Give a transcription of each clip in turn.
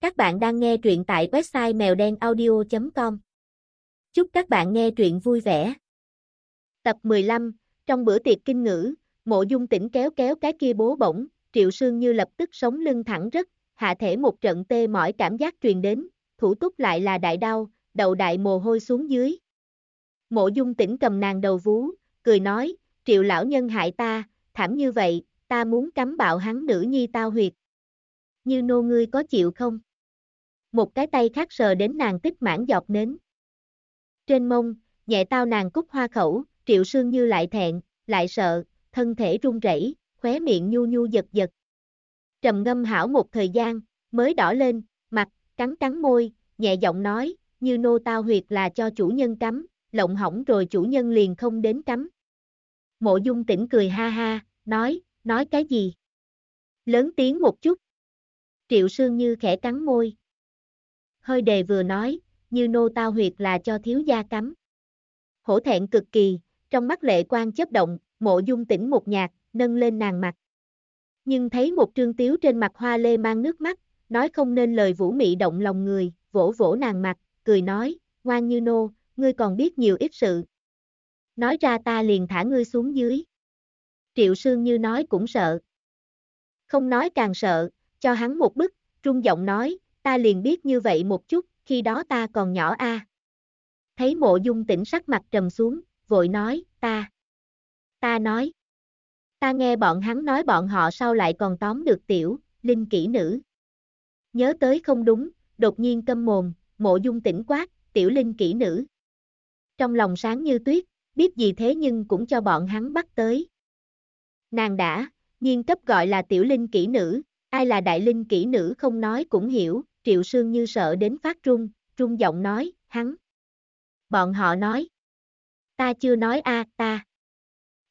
Các bạn đang nghe truyện tại website mèo đen audio.com. Chúc các bạn nghe truyện vui vẻ. Tập 15, trong bữa tiệc kinh ngữ, mộ dung tỉnh kéo kéo cái kia bố bổng, triệu sương như lập tức sống lưng thẳng rất, hạ thể một trận tê mỏi cảm giác truyền đến, thủ túc lại là đại đau, đầu đại mồ hôi xuống dưới. Mộ dung tỉnh cầm nàng đầu vú, cười nói, triệu lão nhân hại ta, thảm như vậy, ta muốn cắm bạo hắn nữ nhi tao huyệt. Như nô ngươi có chịu không? Một cái tay khác sờ đến nàng tích mãn giọt nến. Trên mông, nhẹ tao nàng cúc hoa khẩu, triệu sương như lại thẹn, lại sợ, thân thể run rẩy, khóe miệng nhu nhu giật giật. Trầm ngâm hảo một thời gian, mới đỏ lên, mặt, cắn cắn môi, nhẹ giọng nói, như nô tao huyệt là cho chủ nhân cắm, lộng hỏng rồi chủ nhân liền không đến cắm. Mộ dung tỉnh cười ha ha, nói, nói cái gì? Lớn tiếng một chút. Triệu sương như khẽ cắn môi, hơi đề vừa nói, như nô tao huyệt là cho thiếu gia cắm. Hổ thẹn cực kỳ, trong mắt lệ quan chớp động, mộ dung tỉnh một nhạc, nâng lên nàng mặt. Nhưng thấy một trương tiếu trên mặt hoa lê mang nước mắt, nói không nên lời vũ mị động lòng người, vỗ vỗ nàng mặt, cười nói, ngoan như nô, ngươi còn biết nhiều ít sự. Nói ra ta liền thả ngươi xuống dưới. Triệu Sương Như nói cũng sợ. Không nói càng sợ, cho hắn một bức, trung giọng nói, ta liền biết như vậy một chút, khi đó ta còn nhỏ a. Thấy mộ dung tỉnh sắc mặt trầm xuống, vội nói, ta. Ta nói. Ta nghe bọn hắn nói bọn họ sau lại còn tóm được tiểu, linh kỹ nữ. Nhớ tới không đúng, đột nhiên câm mồm, mộ dung tỉnh quát, tiểu linh kỹ nữ. Trong lòng sáng như tuyết, biết gì thế nhưng cũng cho bọn hắn bắt tới. Nàng đã, nhiên cấp gọi là tiểu linh kỹ nữ, ai là đại linh kỹ nữ không nói cũng hiểu, Triệu Sương như sợ đến phát run, run giọng nói, hắn. Bọn họ nói. Ta chưa nói a, ta.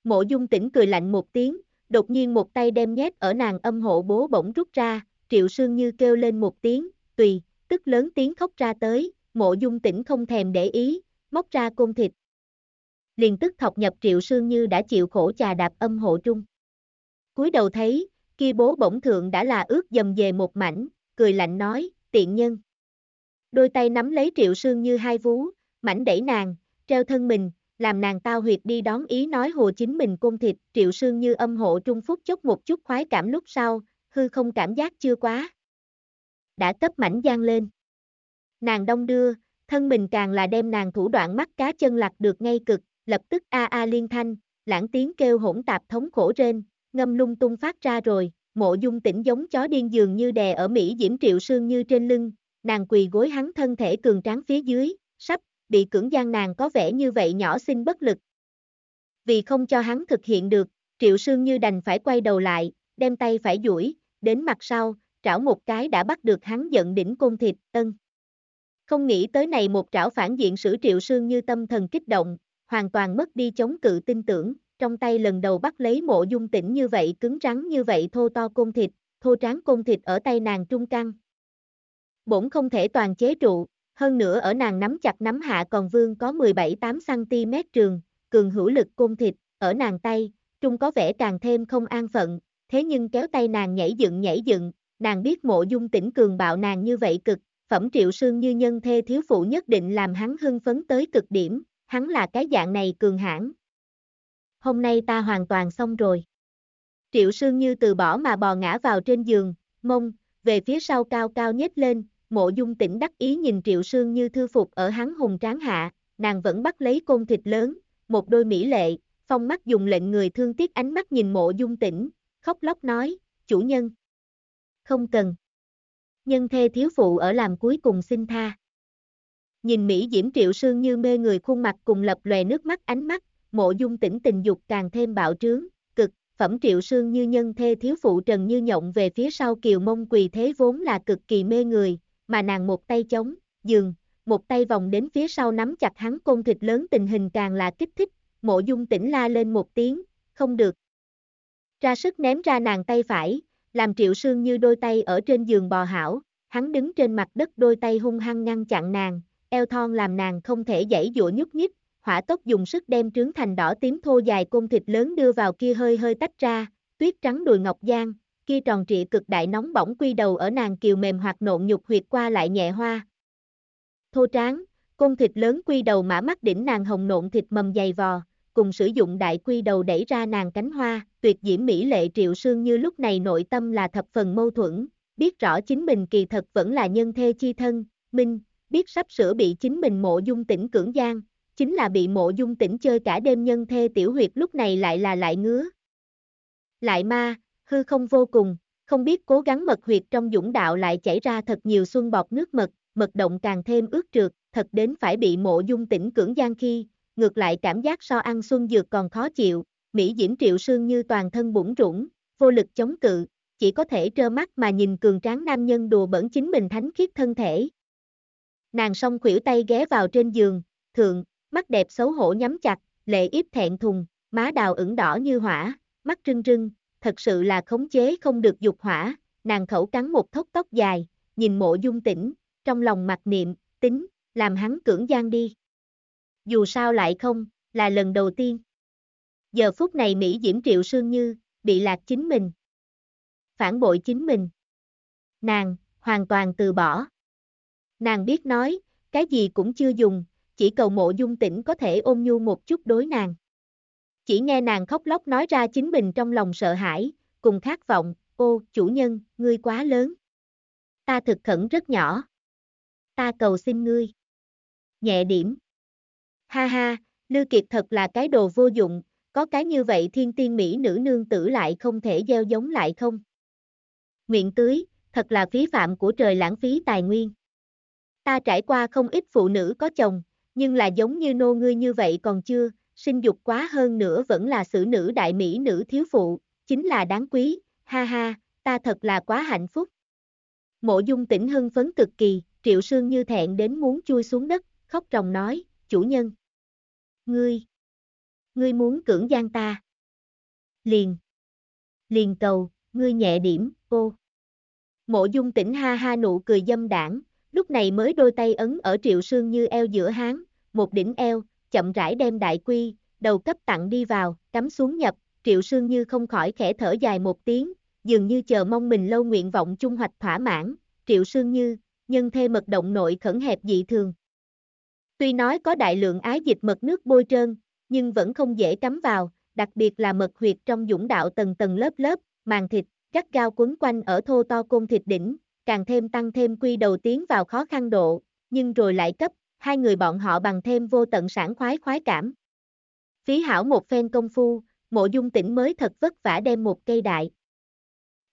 Mộ dung tỉnh cười lạnh một tiếng, đột nhiên một tay đem nhét ở nàng âm hộ bố bỗng rút ra, Triệu Sương như kêu lên một tiếng, tùy, tức lớn tiếng khóc ra tới, mộ dung tỉnh không thèm để ý, móc ra côn thịt. Liền tức thọc nhập Triệu Sương như đã chịu khổ chà đạp âm hộ trung. cúi đầu thấy, kia bố bổng thượng đã là ướt dầm về một mảnh, cười lạnh nói, tiện nhân. Đôi tay nắm lấy triệu sương như hai vú, mảnh đẩy nàng, treo thân mình, làm nàng tao huyệt đi đón ý nói hồ chính mình côn thịt, triệu sương như âm hộ trung phúc chốc một chút khoái cảm lúc sau, hư không cảm giác chưa quá. Đã cấp mảnh gian lên. Nàng đông đưa, thân mình càng là đem nàng thủ đoạn mắt cá chân lạc được ngay cực, lập tức a a liên thanh, lãng tiếng kêu hỗn tạp thống khổ trên, ngâm lung tung phát ra rồi, mộ dung tỉnh giống chó điên dường như đè ở Mỹ Diễm Triệu Sương như trên lưng, nàng quỳ gối hắn thân thể cường tráng phía dưới, sắp, bị cưỡng gian nàng có vẻ như vậy nhỏ xinh bất lực. Vì không cho hắn thực hiện được, Triệu Sương như đành phải quay đầu lại, đem tay phải duỗi đến mặt sau, trảo một cái đã bắt được hắn giận đỉnh côn thịt, ân. Không nghĩ tới này một trảo phản diện sử Triệu Sương như tâm thần kích động, hoàn toàn mất đi chống cự tin tưởng, trong tay lần đầu bắt lấy mộ dung tỉnh như vậy cứng rắn như vậy thô to côn thịt, thô tráng côn thịt ở tay nàng trung căng. Bổn không thể toàn chế trụ, hơn nữa ở nàng nắm chặt nắm hạ còn vương có 17-8cm trường, cường hữu lực côn thịt, ở nàng tay, trung có vẻ càng thêm không an phận, thế nhưng kéo tay nàng nhảy dựng nhảy dựng, nàng biết mộ dung tỉnh cường bạo nàng như vậy cực, phẩm triệu sương như nhân thê thiếu phụ nhất định làm hắn hưng phấn tới cực điểm, hắn là cái dạng này cường hãn, hôm nay ta hoàn toàn xong rồi. Triệu Sương Như từ bỏ mà bò ngã vào trên giường, mông, về phía sau cao cao nhếch lên, mộ dung tỉnh đắc ý nhìn Triệu Sương Như thư phục ở hắn hùng tráng hạ, nàng vẫn bắt lấy côn thịt lớn, một đôi mỹ lệ, phong mắt dùng lệnh người thương tiếc ánh mắt nhìn mộ dung tỉnh, khóc lóc nói, chủ nhân. Không cần. Nhân thê thiếu phụ ở làm cuối cùng xin tha. Nhìn Mỹ Diễm Triệu Sương như mê người khuôn mặt cùng lập lòe nước mắt ánh mắt, mộ dung tỉnh tình dục càng thêm bạo trướng, cực, phẩm triệu sương như nhân thê thiếu phụ trần như nhộng về phía sau kiều mông quỳ thế vốn là cực kỳ mê người, mà nàng một tay chống, giường, một tay vòng đến phía sau nắm chặt hắn côn thịt lớn tình hình càng là kích thích, mộ dung tỉnh la lên một tiếng, không được. Ra sức ném ra nàng tay phải, làm triệu sương như đôi tay ở trên giường bò hảo, hắn đứng trên mặt đất đôi tay hung hăng ngăn chặn nàng, eo thon làm nàng không thể dãy dụa nhúc nhích, hỏa tốc dùng sức đem trướng thành đỏ tím thô dài côn thịt lớn đưa vào kia hơi hơi tách ra, tuyết trắng đùi ngọc giang, kia tròn trịa cực đại nóng bỏng quy đầu ở nàng kiều mềm hoặc nộn nhục huyệt qua lại nhẹ hoa. Thô tráng, côn thịt lớn quy đầu mã mắt đỉnh nàng hồng nộn thịt mầm dày vò, cùng sử dụng đại quy đầu đẩy ra nàng cánh hoa, tuyệt diễm mỹ lệ triệu sương như lúc này nội tâm là thập phần mâu thuẫn, biết rõ chính mình kỳ thật vẫn là nhân thê chi thân, minh, biết sắp sửa bị chính mình mộ dung tỉnh cưỡng gian, chính là bị mộ dung tỉnh chơi cả đêm nhân thê tiểu huyệt lúc này lại là lại ngứa. Lại ma, hư không vô cùng, không biết cố gắng mật huyệt trong dũng đạo lại chảy ra thật nhiều xuân bọt nước mật, mật động càng thêm ướt trượt, thật đến phải bị mộ dung tỉnh cưỡng gian khi, ngược lại cảm giác so ăn xuân dược còn khó chịu, Mỹ Diễm Triệu Sương như toàn thân bủng rủng, vô lực chống cự, chỉ có thể trơ mắt mà nhìn cường tráng nam nhân đùa bẩn chính mình thánh khiết thân thể. Nàng song khuỷu tay ghé vào trên giường, thượng, mắt đẹp xấu hổ nhắm chặt, lệ yếp thẹn thùng, má đào ửng đỏ như hỏa, mắt trưng trưng, thật sự là khống chế không được dục hỏa, nàng khẩu cắn một thốc tóc dài, nhìn mộ dung tỉnh, trong lòng mặt niệm, tính, làm hắn cưỡng gian đi. Dù sao lại không, là lần đầu tiên. Giờ phút này Mỹ Diễm Triệu Sương Như, bị lạc chính mình. Phản bội chính mình. Nàng, hoàn toàn từ bỏ. Nàng biết nói, cái gì cũng chưa dùng, chỉ cầu mộ dung tỉnh có thể ôm nhu một chút đối nàng. Chỉ nghe nàng khóc lóc nói ra chính mình trong lòng sợ hãi, cùng khát vọng, ô, chủ nhân, ngươi quá lớn. Ta thực khẩn rất nhỏ. Ta cầu xin ngươi. Nhẹ điểm. Ha ha, Lư Kiệt thật là cái đồ vô dụng, có cái như vậy thiên tiên mỹ nữ nương tử lại không thể gieo giống lại không. Nguyện tưới, thật là phí phạm của trời lãng phí tài nguyên. Ta trải qua không ít phụ nữ có chồng, nhưng là giống như nô ngươi như vậy còn chưa, sinh dục quá hơn nữa vẫn là xử nữ đại mỹ nữ thiếu phụ, chính là đáng quý, ha ha, ta thật là quá hạnh phúc. Mộ dung tỉnh hưng phấn cực kỳ, triệu sương như thẹn đến muốn chui xuống đất, khóc ròng nói, chủ nhân. Ngươi, ngươi muốn cưỡng gian ta. Liền, liền cầu, ngươi nhẹ điểm, cô. Mộ dung tỉnh ha ha nụ cười dâm đảng, lúc này mới đôi tay ấn ở triệu sương như eo giữa háng, một đỉnh eo, chậm rãi đem đại quy, đầu cấp tặng đi vào, cắm xuống nhập, triệu sương như không khỏi khẽ thở dài một tiếng, dường như chờ mong mình lâu nguyện vọng chung hoạch thỏa mãn, triệu sương như, nhân thê mật động nội khẩn hẹp dị thường. Tuy nói có đại lượng ái dịch mật nước bôi trơn, nhưng vẫn không dễ cắm vào, đặc biệt là mật huyệt trong dũng đạo tầng tầng lớp lớp, màng thịt, gắt gao quấn quanh ở thô to côn thịt đỉnh, càng thêm tăng thêm quy đầu tiến vào khó khăn độ, nhưng rồi lại cấp, hai người bọn họ bằng thêm vô tận sản khoái khoái cảm. Phí hảo một phen công phu, mộ dung tỉnh mới thật vất vả đem một cây đại.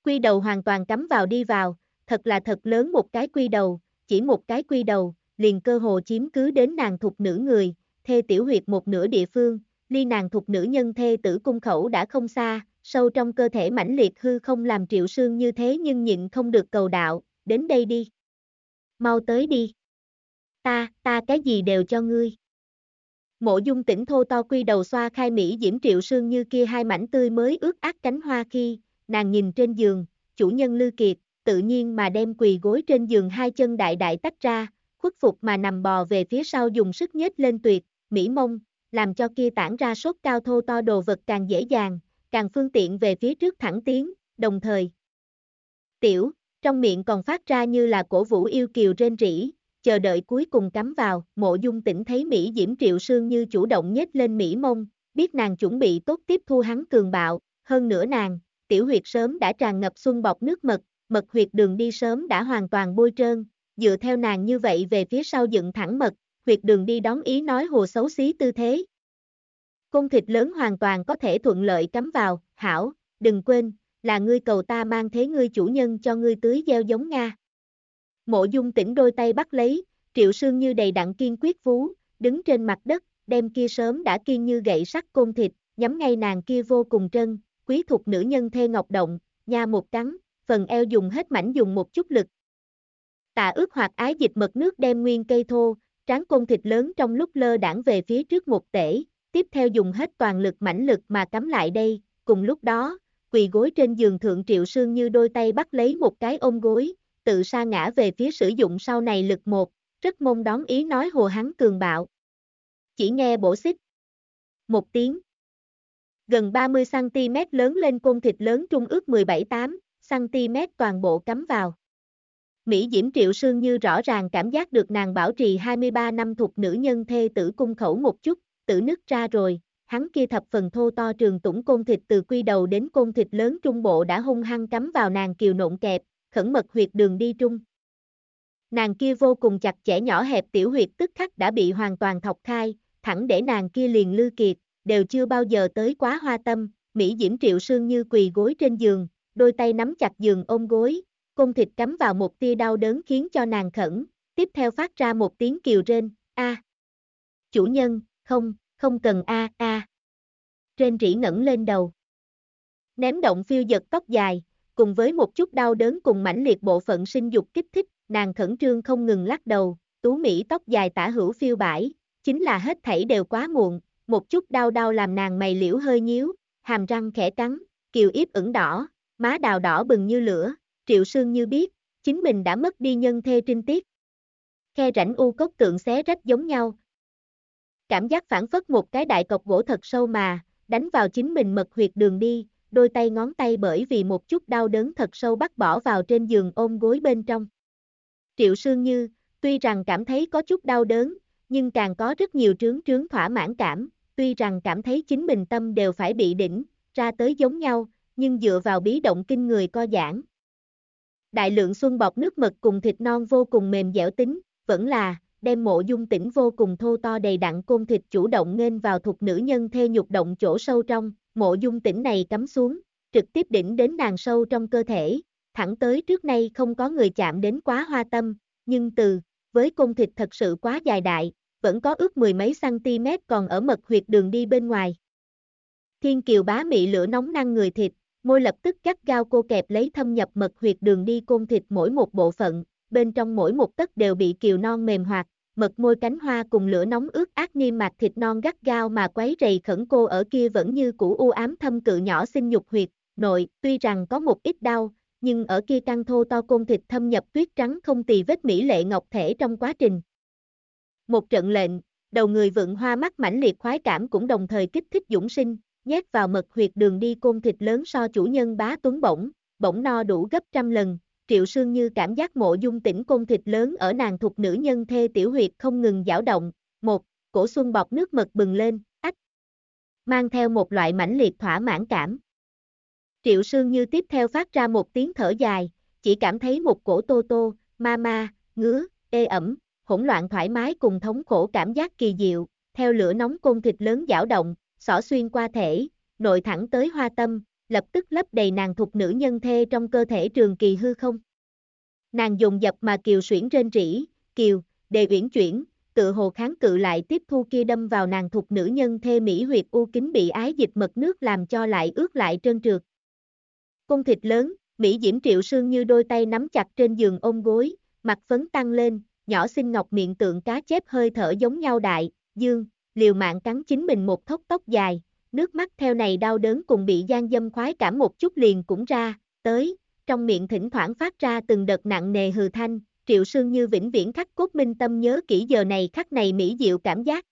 Quy đầu hoàn toàn cắm vào đi vào, thật là thật lớn một cái quy đầu, chỉ một cái quy đầu, liền cơ hồ chiếm cứ đến nàng thuộc nữ người, thê tiểu huyệt một nửa địa phương, ly nàng thuộc nữ nhân thê tử cung khẩu đã không xa, sâu trong cơ thể mãnh liệt hư không làm triệu sương như thế nhưng nhịn không được cầu đạo, đến đây đi. Mau tới đi. Ta, ta cái gì đều cho ngươi. Mộ dung tỉnh thô to quy đầu xoa khai Mỹ diễm triệu sương như kia hai mảnh tươi mới ướt át cánh hoa khi, nàng nhìn trên giường, chủ nhân lư kiệt, tự nhiên mà đem quỳ gối trên giường hai chân đại đại tách ra, khuất phục mà nằm bò về phía sau dùng sức nhếch lên tuyệt, mỹ mông, làm cho kia tản ra sốt cao thô to đồ vật càng dễ dàng, càng phương tiện về phía trước thẳng tiến, đồng thời. Tiểu, trong miệng còn phát ra như là cổ vũ yêu kiều rên rỉ, chờ đợi cuối cùng cắm vào, mộ dung tỉnh thấy Mỹ Diễm Triệu Sương như chủ động nhếch lên Mỹ mông, biết nàng chuẩn bị tốt tiếp thu hắn cường bạo, hơn nữa nàng, tiểu huyệt sớm đã tràn ngập xuân bọc nước mật, mật huyệt đường đi sớm đã hoàn toàn bôi trơn, dựa theo nàng như vậy về phía sau dựng thẳng mật, huyệt đường đi đón ý nói hồ xấu xí tư thế. Cung thịt lớn hoàn toàn có thể thuận lợi cắm vào, hảo, đừng quên, là ngươi cầu ta mang thế ngươi chủ nhân cho ngươi tưới gieo giống Nga. Mộ dung tỉnh đôi tay bắt lấy, triệu sương như đầy đặn kiên quyết vú, đứng trên mặt đất, đem kia sớm đã kiên như gậy sắt côn thịt, nhắm ngay nàng kia vô cùng trân, quý thuộc nữ nhân thê ngọc động, nha một cắn, phần eo dùng hết mảnh dùng một chút lực. Tạ ước hoặc ái dịch mật nước đem nguyên cây thô, tráng côn thịt lớn trong lúc lơ đảng về phía trước một tể, tiếp theo dùng hết toàn lực mãnh lực mà cắm lại đây, cùng lúc đó, quỳ gối trên giường thượng triệu sương như đôi tay bắt lấy một cái ôm gối, tự sa ngã về phía sử dụng sau này lực một, rất mong đón ý nói hồ hắn cường bạo. Chỉ nghe bổ xích. Một tiếng. Gần 30cm lớn lên côn thịt lớn trung ước 17-8 cm toàn bộ cắm vào. Mỹ Diễm Triệu Sương như rõ ràng cảm giác được nàng bảo trì 23 năm thuộc nữ nhân thê tử cung khẩu một chút, tử nứt ra rồi, hắn kia thập phần thô to trường tủng côn thịt từ quy đầu đến côn thịt lớn trung bộ đã hung hăng cắm vào nàng kiều nộn kẹp, khẩn mật huyệt đường đi trung. Nàng kia vô cùng chặt chẽ nhỏ hẹp tiểu huyệt tức khắc đã bị hoàn toàn thọc khai, thẳng để nàng kia liền lư kiệt, đều chưa bao giờ tới quá hoa tâm, Mỹ Diễm Triệu Sương như quỳ gối trên giường, đôi tay nắm chặt giường ôm gối, côn thịt cắm vào một tia đau đớn khiến cho nàng khẩn, tiếp theo phát ra một tiếng kiều rên, a. Chủ nhân, không, không cần a a. Trên rỉ ngẩng lên đầu. Ném động phiêu giật tóc dài, cùng với một chút đau đớn cùng mãnh liệt bộ phận sinh dục kích thích, nàng khẩn trương không ngừng lắc đầu, tú Mỹ tóc dài tả hữu phiêu bãi, chính là hết thảy đều quá muộn, một chút đau đau làm nàng mày liễu hơi nhíu, hàm răng khẽ cắn, kiều yếp ửng đỏ, má đào đỏ bừng như lửa, triệu sương như biết, chính mình đã mất đi nhân thê trinh tiết. Khe rãnh u cốc tượng xé rách giống nhau. Cảm giác phản phất một cái đại cọc gỗ thật sâu mà, đánh vào chính mình mật huyệt đường đi, đôi tay ngón tay bởi vì một chút đau đớn thật sâu bắt bỏ vào trên giường ôm gối bên trong. Triệu Sương Như, tuy rằng cảm thấy có chút đau đớn, nhưng càng có rất nhiều trướng trướng thỏa mãn cảm, tuy rằng cảm thấy chính mình tâm đều phải bị đỉnh, ra tới giống nhau, nhưng dựa vào bí động kinh người co giãn. Đại lượng xuân bọc nước mật cùng thịt non vô cùng mềm dẻo tính, vẫn là, đem mộ dung tỉnh vô cùng thô to đầy đặn côn thịt chủ động nghênh vào thuộc nữ nhân thê nhục động chỗ sâu trong, mộ dung tỉnh này cắm xuống, trực tiếp đỉnh đến nàng sâu trong cơ thể, thẳng tới trước nay không có người chạm đến quá hoa tâm, nhưng từ, với công thịt thật sự quá dài đại, vẫn có ước mười mấy cm còn ở mật huyệt đường đi bên ngoài. Thiên kiều bá mị lửa nóng năng người thịt, môi lập tức cắt gao cô kẹp lấy thâm nhập mật huyệt đường đi côn thịt mỗi một bộ phận, bên trong mỗi một tấc đều bị kiều non mềm hoạt, mật môi cánh hoa cùng lửa nóng ướt ác niêm mạc thịt non gắt gao mà quấy rầy khẩn cô ở kia vẫn như cũ u ám thâm cự nhỏ sinh nhục huyệt, nội, tuy rằng có một ít đau, nhưng ở kia căng thô to côn thịt thâm nhập tuyết trắng không tì vết mỹ lệ ngọc thể trong quá trình. Một trận lệnh, đầu người vượng hoa mắt mãnh liệt khoái cảm cũng đồng thời kích thích dũng sinh, nhét vào mật huyệt đường đi côn thịt lớn so chủ nhân bá tuấn bổng, bổng no đủ gấp trăm lần, triệu sương như cảm giác mộ dung tỉnh côn thịt lớn ở nàng thuộc nữ nhân thê tiểu huyệt không ngừng dao động, một, cổ xuân bọc nước mật bừng lên, ách, mang theo một loại mãnh liệt thỏa mãn cảm. Triệu sương như tiếp theo phát ra một tiếng thở dài, chỉ cảm thấy một cổ tô tô, ma ma, ngứa, ê ẩm, hỗn loạn thoải mái cùng thống khổ cảm giác kỳ diệu, theo lửa nóng côn thịt lớn dao động, xỏ xuyên qua thể, nội thẳng tới hoa tâm, lập tức lấp đầy nàng thuộc nữ nhân thê trong cơ thể trường kỳ hư không. Nàng dùng dập mà kiều xuyển trên rỉ, kiều, đề uyển chuyển, tự hồ kháng cự lại tiếp thu kia đâm vào nàng thuộc nữ nhân thê mỹ huyệt u kính bị ái dịch mật nước làm cho lại ướt lại trơn trượt. Cung thịt lớn, Mỹ Diễm Triệu Sương như đôi tay nắm chặt trên giường ôm gối, mặt phấn tăng lên, nhỏ xinh ngọc miệng tượng cá chép hơi thở giống nhau đại, dương, liều mạng cắn chính mình một thốc tóc dài, nước mắt theo này đau đớn cùng bị gian dâm khoái cảm một chút liền cũng ra, tới, trong miệng thỉnh thoảng phát ra từng đợt nặng nề hừ thanh, triệu sương như vĩnh viễn khắc cốt minh tâm nhớ kỹ giờ này khắc này mỹ diệu cảm giác.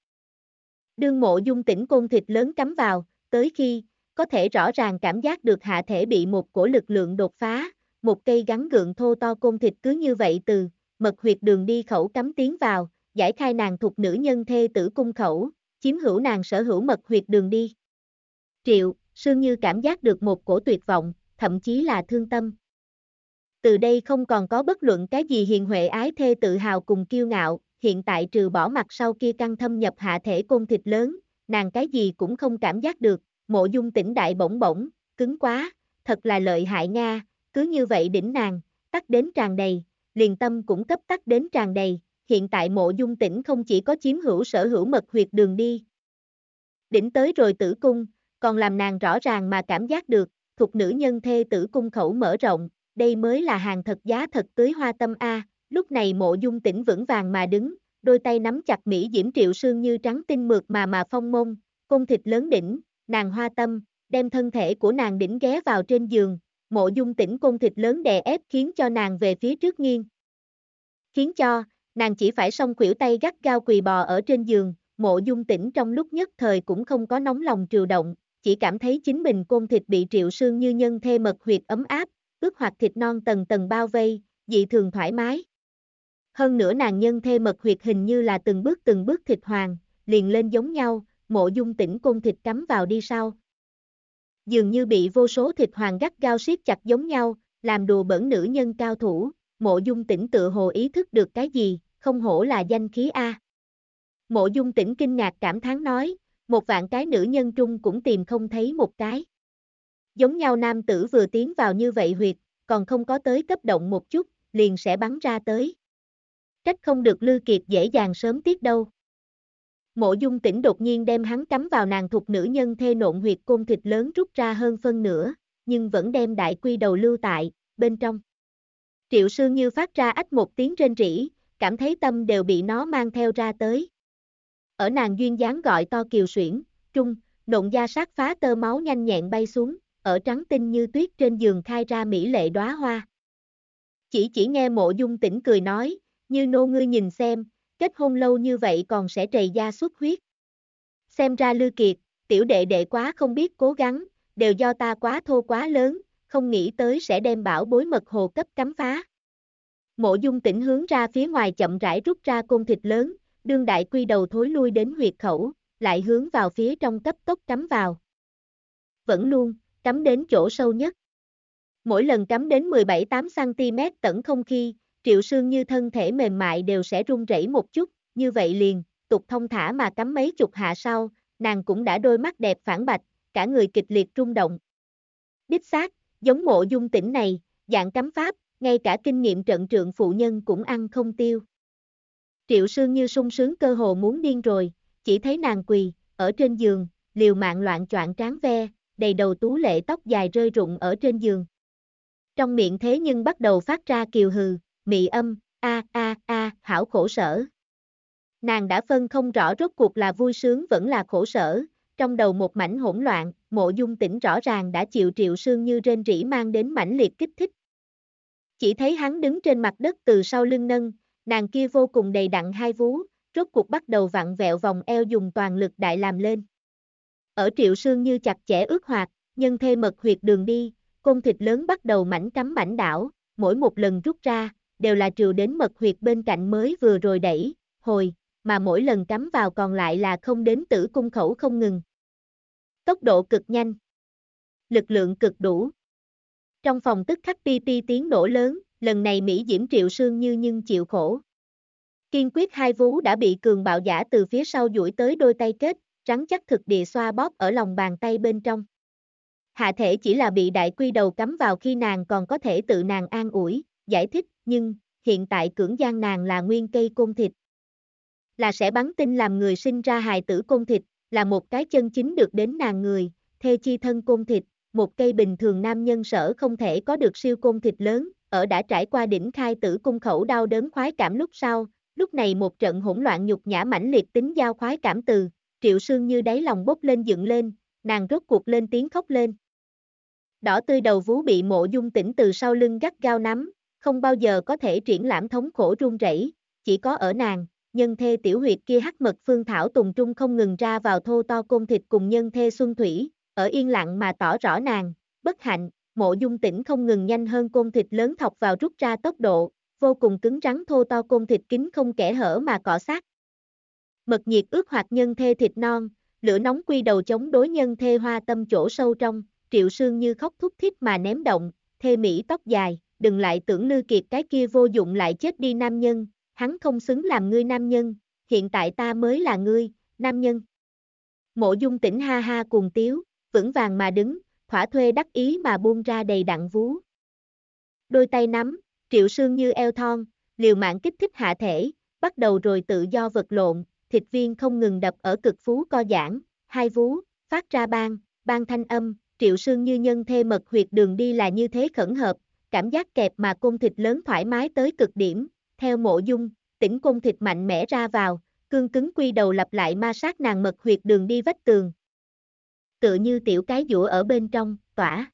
Đương mộ dung tỉnh côn thịt lớn cắm vào, tới khi, có thể rõ ràng cảm giác được hạ thể bị một cổ lực lượng đột phá, một cây gắn gượng thô to côn thịt cứ như vậy từ, mật huyệt đường đi khẩu cắm tiến vào, giải khai nàng thuộc nữ nhân thê tử cung khẩu, chiếm hữu nàng sở hữu mật huyệt đường đi. Triệu, Sương Như cảm giác được một cổ tuyệt vọng, thậm chí là thương tâm. Từ đây không còn có bất luận cái gì hiền huệ ái thê tự hào cùng kiêu ngạo, hiện tại trừ bỏ mặt sau kia căng thâm nhập hạ thể côn thịt lớn, nàng cái gì cũng không cảm giác được, mộ dung tỉnh đại bỗng bỗng, cứng quá, thật là lợi hại Nga, cứ như vậy đỉnh nàng, tắt đến tràn đầy, liền tâm cũng cấp tắt đến tràn đầy, hiện tại mộ dung tỉnh không chỉ có chiếm hữu sở hữu mật huyệt đường đi. Đỉnh tới rồi tử cung, còn làm nàng rõ ràng mà cảm giác được, thuộc nữ nhân thê tử cung khẩu mở rộng, đây mới là hàng thật giá thật tưới hoa tâm A, lúc này mộ dung tỉnh vững vàng mà đứng, đôi tay nắm chặt Mỹ Diễm Triệu Sương như trắng tinh mượt mà mà phong mông, cung thịt lớn đỉnh, nàng hoa tâm, đem thân thể của nàng đỉnh ghé vào trên giường, mộ dung tỉnh cung thịt lớn đè ép khiến cho nàng về phía trước nghiêng. Khiến cho, nàng chỉ phải song khuỷu tay gắt gao quỳ bò ở trên giường, mộ dung tỉnh trong lúc nhất thời cũng không có nóng lòng triều động, chỉ cảm thấy chính mình côn thịt bị triệu sương như nhân thê mật huyệt ấm áp, ướt hoặc thịt non tầng tầng bao vây, dị thường thoải mái. Hơn nữa nàng nhân thê mật huyệt hình như là từng bước từng bước thịt hoàng, liền lên giống nhau, mộ dung tỉnh côn thịt cắm vào đi sau. Dường như bị vô số thịt hoàng gắt gao siết chặt giống nhau, làm đùa bẩn nữ nhân cao thủ, mộ dung tỉnh tự hồ ý thức được cái gì, không hổ là danh khí A. Mộ dung tỉnh kinh ngạc cảm thán nói, một vạn cái nữ nhân trung cũng tìm không thấy một cái. Giống nhau nam tử vừa tiến vào như vậy huyệt, còn không có tới cấp động một chút, liền sẽ bắn ra tới. Trách không được Lư Kiệt dễ dàng sớm tiết đâu. Mộ dung tỉnh đột nhiên đem hắn cắm vào nàng thuộc nữ nhân thê nộn huyệt côn thịt lớn rút ra hơn phân nửa, nhưng vẫn đem đại quy đầu lưu tại, bên trong. Triệu sư như phát ra ách một tiếng rên rỉ, cảm thấy tâm đều bị nó mang theo ra tới. Ở nàng duyên dáng gọi to kiều xuyển, trung, nộn da sát phá tơ máu nhanh nhẹn bay xuống, ở trắng tinh như tuyết trên giường khai ra mỹ lệ đóa hoa. Chỉ chỉ nghe mộ dung tỉnh cười nói, như nô ngươi nhìn xem, kết hôn lâu như vậy còn sẽ trầy da xuất huyết. Xem ra lư kiệt, tiểu đệ đệ quá không biết cố gắng, đều do ta quá thô quá lớn, không nghĩ tới sẽ đem bảo bối mật hồ cấp cắm phá. Mộ dung tỉnh hướng ra phía ngoài chậm rãi rút ra côn thịt lớn, đương đại quy đầu thối lui đến huyệt khẩu, lại hướng vào phía trong cấp tốc cắm vào. Vẫn luôn, cắm đến chỗ sâu nhất. Mỗi lần cắm đến 17-8cm tận không khi, triệu sương như thân thể mềm mại đều sẽ run rẩy một chút, như vậy liền, tục thông thả mà cắm mấy chục hạ sau, nàng cũng đã đôi mắt đẹp phản bạch, cả người kịch liệt rung động. Đích xác, giống mộ dung tỉnh này, dạng cắm pháp, ngay cả kinh nghiệm trận trượng phụ nhân cũng ăn không tiêu. Triệu Sương như sung sướng cơ hồ muốn điên rồi, chỉ thấy nàng quỳ, ở trên giường, liều mạng loạn choạng tráng ve, đầy đầu tú lệ tóc dài rơi rụng ở trên giường. Trong miệng thế nhưng bắt đầu phát ra kiều hừ, mị âm, a a a, hảo khổ sở. Nàng đã phân không rõ rốt cuộc là vui sướng vẫn là khổ sở, trong đầu một mảnh hỗn loạn, mộ dung tỉnh rõ ràng đã chịu triệu sương như rên rỉ mang đến mãnh liệt kích thích. Chỉ thấy hắn đứng trên mặt đất từ sau lưng nâng, nàng kia vô cùng đầy đặn hai vú, rốt cuộc bắt đầu vặn vẹo vòng eo dùng toàn lực đại làm lên. Ở triệu sương như chặt chẽ ướt hoạt, nhân thê mật huyệt đường đi, côn thịt lớn bắt đầu mảnh cắm mảnh đảo, mỗi một lần rút ra, đều là trừ đến mật huyệt bên cạnh mới vừa rồi đẩy, hồi, mà mỗi lần cắm vào còn lại là không đến tử cung khẩu không ngừng. Tốc độ cực nhanh. Lực lượng cực đủ. Trong phòng tức khắc pi pi tiếng nổ lớn, lần này Mỹ Diễm Triệu Sương như nhưng chịu khổ. Kiên quyết hai vú đã bị cường bạo giả từ phía sau duỗi tới đôi tay kết, rắn chắc thực địa xoa bóp ở lòng bàn tay bên trong. Hạ thể chỉ là bị đại quy đầu cắm vào khi nàng còn có thể tự nàng an ủi, giải thích, nhưng, hiện tại cưỡng gian nàng là nguyên cây côn thịt. Là sẽ bắn tinh làm người sinh ra hài tử côn thịt, là một cái chân chính được đến nàng người, thê chi thân côn thịt, một cây bình thường nam nhân sở không thể có được siêu côn thịt lớn, ở đã trải qua đỉnh khai tử cung khẩu đau đớn khoái cảm lúc sau, lúc này một trận hỗn loạn nhục nhã mãnh liệt tính giao khoái cảm từ, triệu sương như đáy lòng bốc lên dựng lên, nàng rốt cuộc lên tiếng khóc lên. Đỏ tươi đầu vú bị mộ dung tỉnh từ sau lưng gắt gao nắm, không bao giờ có thể triển lãm thống khổ run rẩy, chỉ có ở nàng, nhân thê tiểu huyệt kia hắc mật phương thảo tùng trung không ngừng ra vào thô to côn thịt cùng nhân thê xuân thủy, ở yên lặng mà tỏ rõ nàng, bất hạnh, mộ dung tỉnh không ngừng nhanh hơn côn thịt lớn thọc vào rút ra tốc độ, vô cùng cứng rắn thô to côn thịt kín không kẻ hở mà cọ sát. Mật nhiệt ướt hoạt nhân thê thịt non, lửa nóng quy đầu chống đối nhân thê hoa tâm chỗ sâu trong, triệu sương như khóc thúc thiết mà ném động, thê mỹ tóc dài, đừng lại tưởng lư kiệt cái kia vô dụng lại chết đi nam nhân, hắn không xứng làm ngươi nam nhân, hiện tại ta mới là ngươi, nam nhân. Mộ dung tỉnh ha ha cuồng tiếu, vững vàng mà đứng, khỏa thuê đắc ý mà buông ra đầy đặn vú. Đôi tay nắm, triệu sương như eo thon, liều mạng kích thích hạ thể, bắt đầu rồi tự do vật lộn, thịt viên không ngừng đập ở cực phú co giãn, hai vú, phát ra bang, bang thanh âm, triệu sương như nhân thê mật huyệt đường đi là như thế khẩn hợp, cảm giác kẹp mà cung thịt lớn thoải mái tới cực điểm, theo mộ dung, tỉnh cung thịt mạnh mẽ ra vào, cương cứng quy đầu lặp lại ma sát nàng mật huyệt đường đi vách tường. Tựa như tiểu cái dũa ở bên trong, tỏa.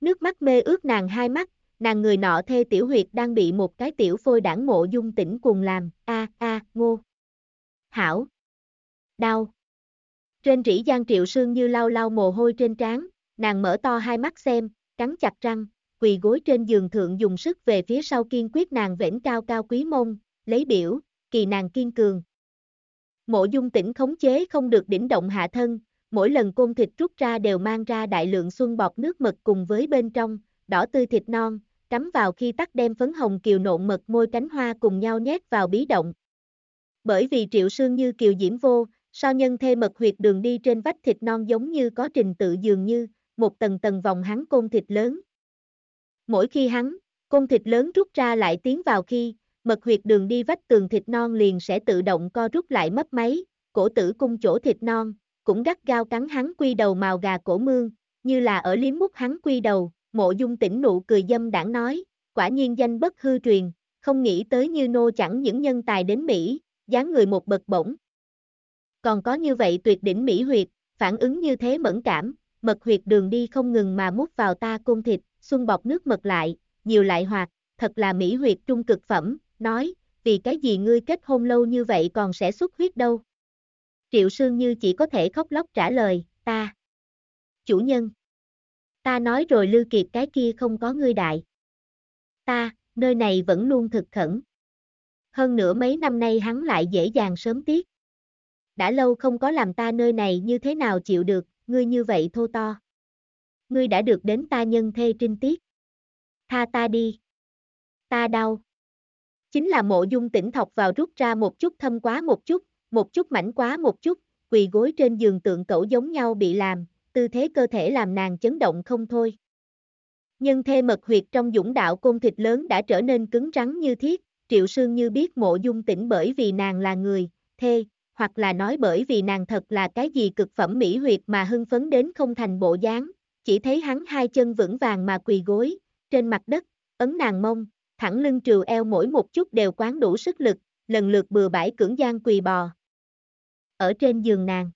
Nước mắt mê ướt nàng hai mắt, nàng người nọ thê tiểu huyệt đang bị một cái tiểu phôi đảng mộ dung tỉnh cùng làm, a a ngô. Hảo. Đau. Trên rỉ giang triệu sương như lau lau mồ hôi trên trán, nàng mở to hai mắt xem, cắn chặt răng, quỳ gối trên giường thượng dùng sức về phía sau kiên quyết nàng vểnh cao cao quý mông, lấy biểu, kỳ nàng kiên cường. Mộ dung tỉnh khống chế không được đỉnh động hạ thân, mỗi lần côn thịt rút ra đều mang ra đại lượng xuân bọt nước mật cùng với bên trong, đỏ tươi thịt non, cắm vào khi tắt đem phấn hồng kiều nộn mật môi cánh hoa cùng nhau nhét vào bí động. Bởi vì triệu sương như kiều diễm vô, so nhân thê mật huyệt đường đi trên vách thịt non giống như có trình tự dường như, một tầng tầng vòng hắn côn thịt lớn. Mỗi khi hắn, côn thịt lớn rút ra lại tiến vào khi, mật huyệt đường đi vách tường thịt non liền sẽ tự động co rút lại mất máy, cổ tử cung chỗ thịt non, cũng gắt gao cắn hắn quy đầu màu gà cổ mương, như là ở liếm mút hắn quy đầu, mộ dung tỉnh nụ cười dâm đảng nói, quả nhiên danh bất hư truyền, không nghĩ tới như nô chẳng những nhân tài đến Mỹ, dáng người một bậc bổng. Còn có như vậy tuyệt đỉnh Mỹ huyệt, phản ứng như thế mẫn cảm, mật huyệt đường đi không ngừng mà mút vào ta cung thịt, xuân bọc nước mật lại, nhiều lại hoạt, thật là Mỹ huyệt trung cực phẩm, nói, vì cái gì ngươi kết hôn lâu như vậy còn sẽ xuất huyết đâu. Triệu Sương Như chỉ có thể khóc lóc trả lời, ta. Chủ nhân. Ta nói rồi lưu Kiệt cái kia không có ngươi đại. Ta, nơi này vẫn luôn thực khẩn. Hơn nữa mấy năm nay hắn lại dễ dàng sớm tiếc. Đã lâu không có làm ta nơi này như thế nào chịu được, ngươi như vậy thô to. Ngươi đã được đến ta nhân thê trinh tiết. Tha ta đi. Ta đau. Chính là mộ dung tỉnh thọc vào rút ra một chút thâm quá một chút, một chút mảnh quá một chút, quỳ gối trên giường tượng cẩu giống nhau bị làm, tư thế cơ thể làm nàng chấn động không thôi. Nhân thê mật huyệt trong dũng đạo côn thịt lớn đã trở nên cứng rắn như thiết, triệu sương như biết mộ dung tỉnh bởi vì nàng là người, thê, hoặc là nói bởi vì nàng thật là cái gì cực phẩm mỹ huyệt mà hưng phấn đến không thành bộ dáng, chỉ thấy hắn hai chân vững vàng mà quỳ gối, trên mặt đất, ấn nàng mông, thẳng lưng trừ eo mỗi một chút đều quán đủ sức lực, lần lượt bừa bãi cưỡng gian quỳ bò. Ở trên giường nàng.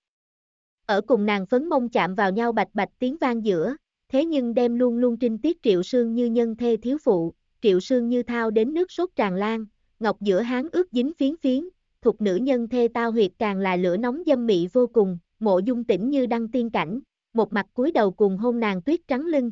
Ở cùng nàng phấn mông chạm vào nhau bạch bạch tiếng vang giữa, thế nhưng đem luôn luôn trinh tiết triệu sương như nhân thê thiếu phụ, triệu sương như thao đến nước sốt tràn lan, ngọc giữa hán ướt dính phiến phiến, thuộc nữ nhân thê tao huyệt càng là lửa nóng dâm mị vô cùng, mộ dung tỉnh như đăng tiên cảnh, một mặt cúi đầu cùng hôn nàng tuyết trắng lưng.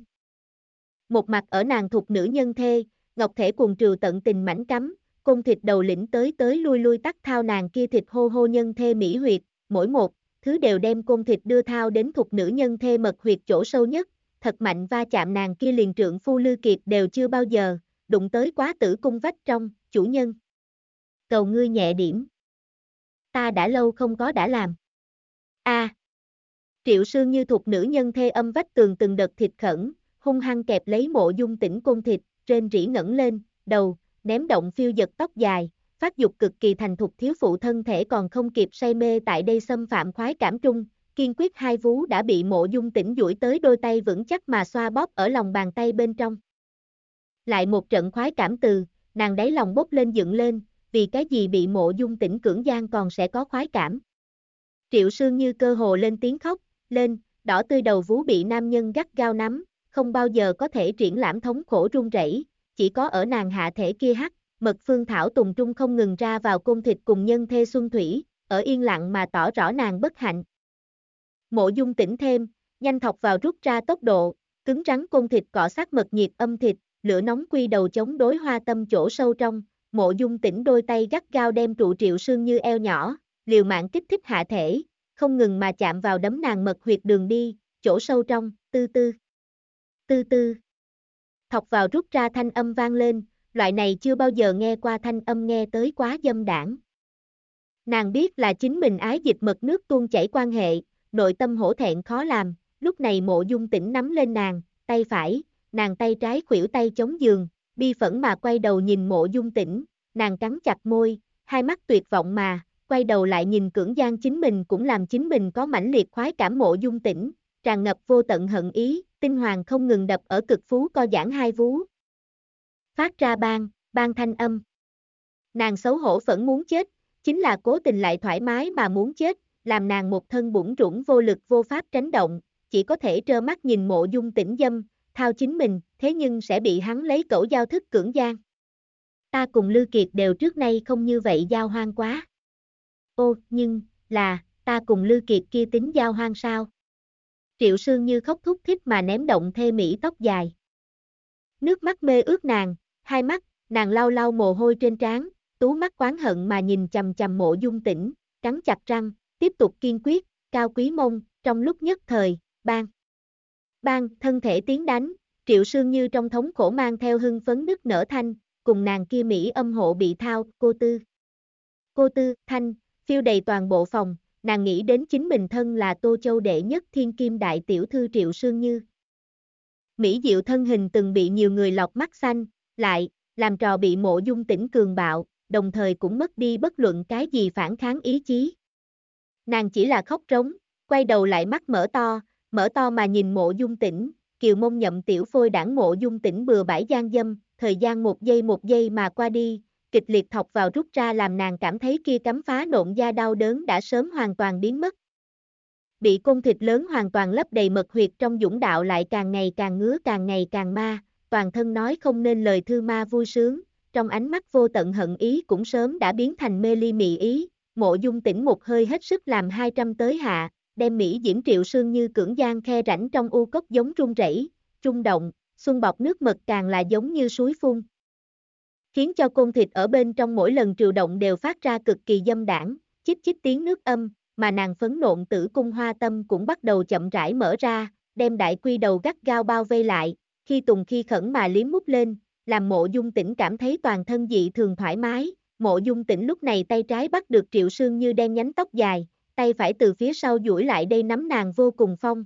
Một mặt ở nàng thuộc nữ nhân thê, ngọc thể cuồng trừ tận tình mảnh cắm, cung thịt đầu lĩnh tới tới lui lui tắt thao nàng kia thịt hô hô nhân thê mỹ huyệt, mỗi một, thứ đều đem cung thịt đưa thao đến thuộc nữ nhân thê mật huyệt chỗ sâu nhất, thật mạnh va chạm nàng kia liền trượng phu lư kiệt đều chưa bao giờ, đụng tới quá tử cung vách trong, chủ nhân. Cầu ngươi nhẹ điểm. Ta đã lâu không có đã làm. A. Triệu sương như thuộc nữ nhân thê âm vách tường từng đợt thịt khẩn, hung hăng kẹp lấy mộ dung tỉnh cung thịt, trên rỉ ngẩng lên, đầu, ném động phiêu giật tóc dài, phát dục cực kỳ thành thục thiếu phụ thân thể còn không kịp say mê tại đây xâm phạm khoái cảm trung, kiên quyết hai vú đã bị mộ dung tỉnh duỗi tới đôi tay vững chắc mà xoa bóp ở lòng bàn tay bên trong. Lại một trận khoái cảm từ, nàng đáy lòng bốc lên dựng lên, vì cái gì bị mộ dung tỉnh cưỡng gian còn sẽ có khoái cảm. Triệu sương như cơ hồ lên tiếng khóc, lên, đỏ tươi đầu vú bị nam nhân gắt gao nắm, không bao giờ có thể triển lãm thống khổ run rẩy, chỉ có ở nàng hạ thể kia hắc, mật phương thảo tùng trung không ngừng ra vào cung thịt cùng nhân thê xuân thủy, ở yên lặng mà tỏ rõ nàng bất hạnh. Mộ dung tỉnh thêm, nhanh thọc vào rút ra tốc độ, cứng rắn cung thịt cọ sát mật nhiệt âm thịt, lửa nóng quy đầu chống đối hoa tâm chỗ sâu trong, mộ dung tỉnh đôi tay gắt gao đem trụ triệu sương như eo nhỏ, liều mạng kích thích hạ thể, không ngừng mà chạm vào đấm nàng mật huyệt đường đi, chỗ sâu trong, tư tư. Tư tư. Thọc vào rút ra thanh âm vang lên, loại này chưa bao giờ nghe qua thanh âm nghe tới quá dâm đảng. Nàng biết là chính mình ái dịch mật nước tuôn chảy quan hệ, nội tâm hổ thẹn khó làm, lúc này mộ dung tỉnh nắm lên nàng, tay phải, nàng tay trái khuỷu tay chống giường, bi phẫn mà quay đầu nhìn mộ dung tỉnh, nàng cắn chặt môi, hai mắt tuyệt vọng mà, quay đầu lại nhìn cưỡng gian chính mình cũng làm chính mình có mãnh liệt khoái cảm mộ dung tỉnh, tràn ngập vô tận hận ý, tinh hoàng không ngừng đập ở cực phú co giãn hai vú. Phát ra bang, bang thanh âm. Nàng xấu hổ vẫn muốn chết, chính là cố tình lại thoải mái mà muốn chết, làm nàng một thân bủng rủng vô lực vô pháp tránh động, chỉ có thể trơ mắt nhìn mộ dung tỉnh dâm, thao chính mình, thế nhưng sẽ bị hắn lấy cẩu giao thức cưỡng gian. Ta cùng Lư Kiệt đều trước nay không như vậy giao hoang quá. Ô, nhưng, là, ta cùng Lư Kiệt kia tính giao hoang sao? Triệu Sương như khóc thúc thích mà ném động thê mỹ tóc dài. Nước mắt mê ướt nàng, hai mắt, nàng lau lau mồ hôi trên trán, tú mắt quán hận mà nhìn chầm chầm mộ dung tỉnh, cắn chặt răng, tiếp tục kiên quyết, cao quý mông, trong lúc nhất thời, bang. Bang, thân thể tiến đánh, triệu sương như trong thống khổ mang theo hưng phấn nức nở thanh, cùng nàng kia Mỹ âm hộ bị thao, cô tư. Cô tư, thanh, phiêu đầy toàn bộ phòng, nàng nghĩ đến chính mình thân là Tô Châu đệ nhất thiên kim đại tiểu thư triệu sương như. Mỹ diệu thân hình từng bị nhiều người lọc mắt xanh, lại, làm trò bị mộ dung tỉnh cường bạo, đồng thời cũng mất đi bất luận cái gì phản kháng ý chí. Nàng chỉ là khóc trống, quay đầu lại mắt mở to, mở to mà nhìn mộ dung tỉnh, kiều mông nhậm tiểu phôi đảng mộ dung tỉnh bừa bãi gian dâm, thời gian một giây một giây mà qua đi, kịch liệt thọc vào rút ra làm nàng cảm thấy kia cắm phá nộn da đau đớn đã sớm hoàn toàn biến mất. Bị cung thịt lớn hoàn toàn lấp đầy mật huyệt trong dũng đạo lại càng ngày càng ngứa càng ngày càng ma, toàn thân nói không nên lời thư ma vui sướng, trong ánh mắt vô tận hận ý cũng sớm đã biến thành mê ly mị ý, mộ dung tỉnh một hơi hết sức làm 200 tới hạ, đem Mỹ diễm triệu sương như cưỡng gian khe rảnh trong u cốc giống rung rẩy, trung động, xuân bọc nước mật càng là giống như suối phun. Khiến cho côn thịt ở bên trong mỗi lần triều động đều phát ra cực kỳ dâm đảng, chích chích tiếng nước âm, mà nàng phấn nộn tử cung hoa tâm cũng bắt đầu chậm rãi mở ra, đem đại quy đầu gắt gao bao vây lại, khi tùng khi khẩn mà liếm mút lên, làm mộ dung tỉnh cảm thấy toàn thân dị thường thoải mái, mộ dung tỉnh lúc này tay trái bắt được triệu sương như đen nhánh tóc dài, tay phải từ phía sau duỗi lại đây nắm nàng vô cùng phong.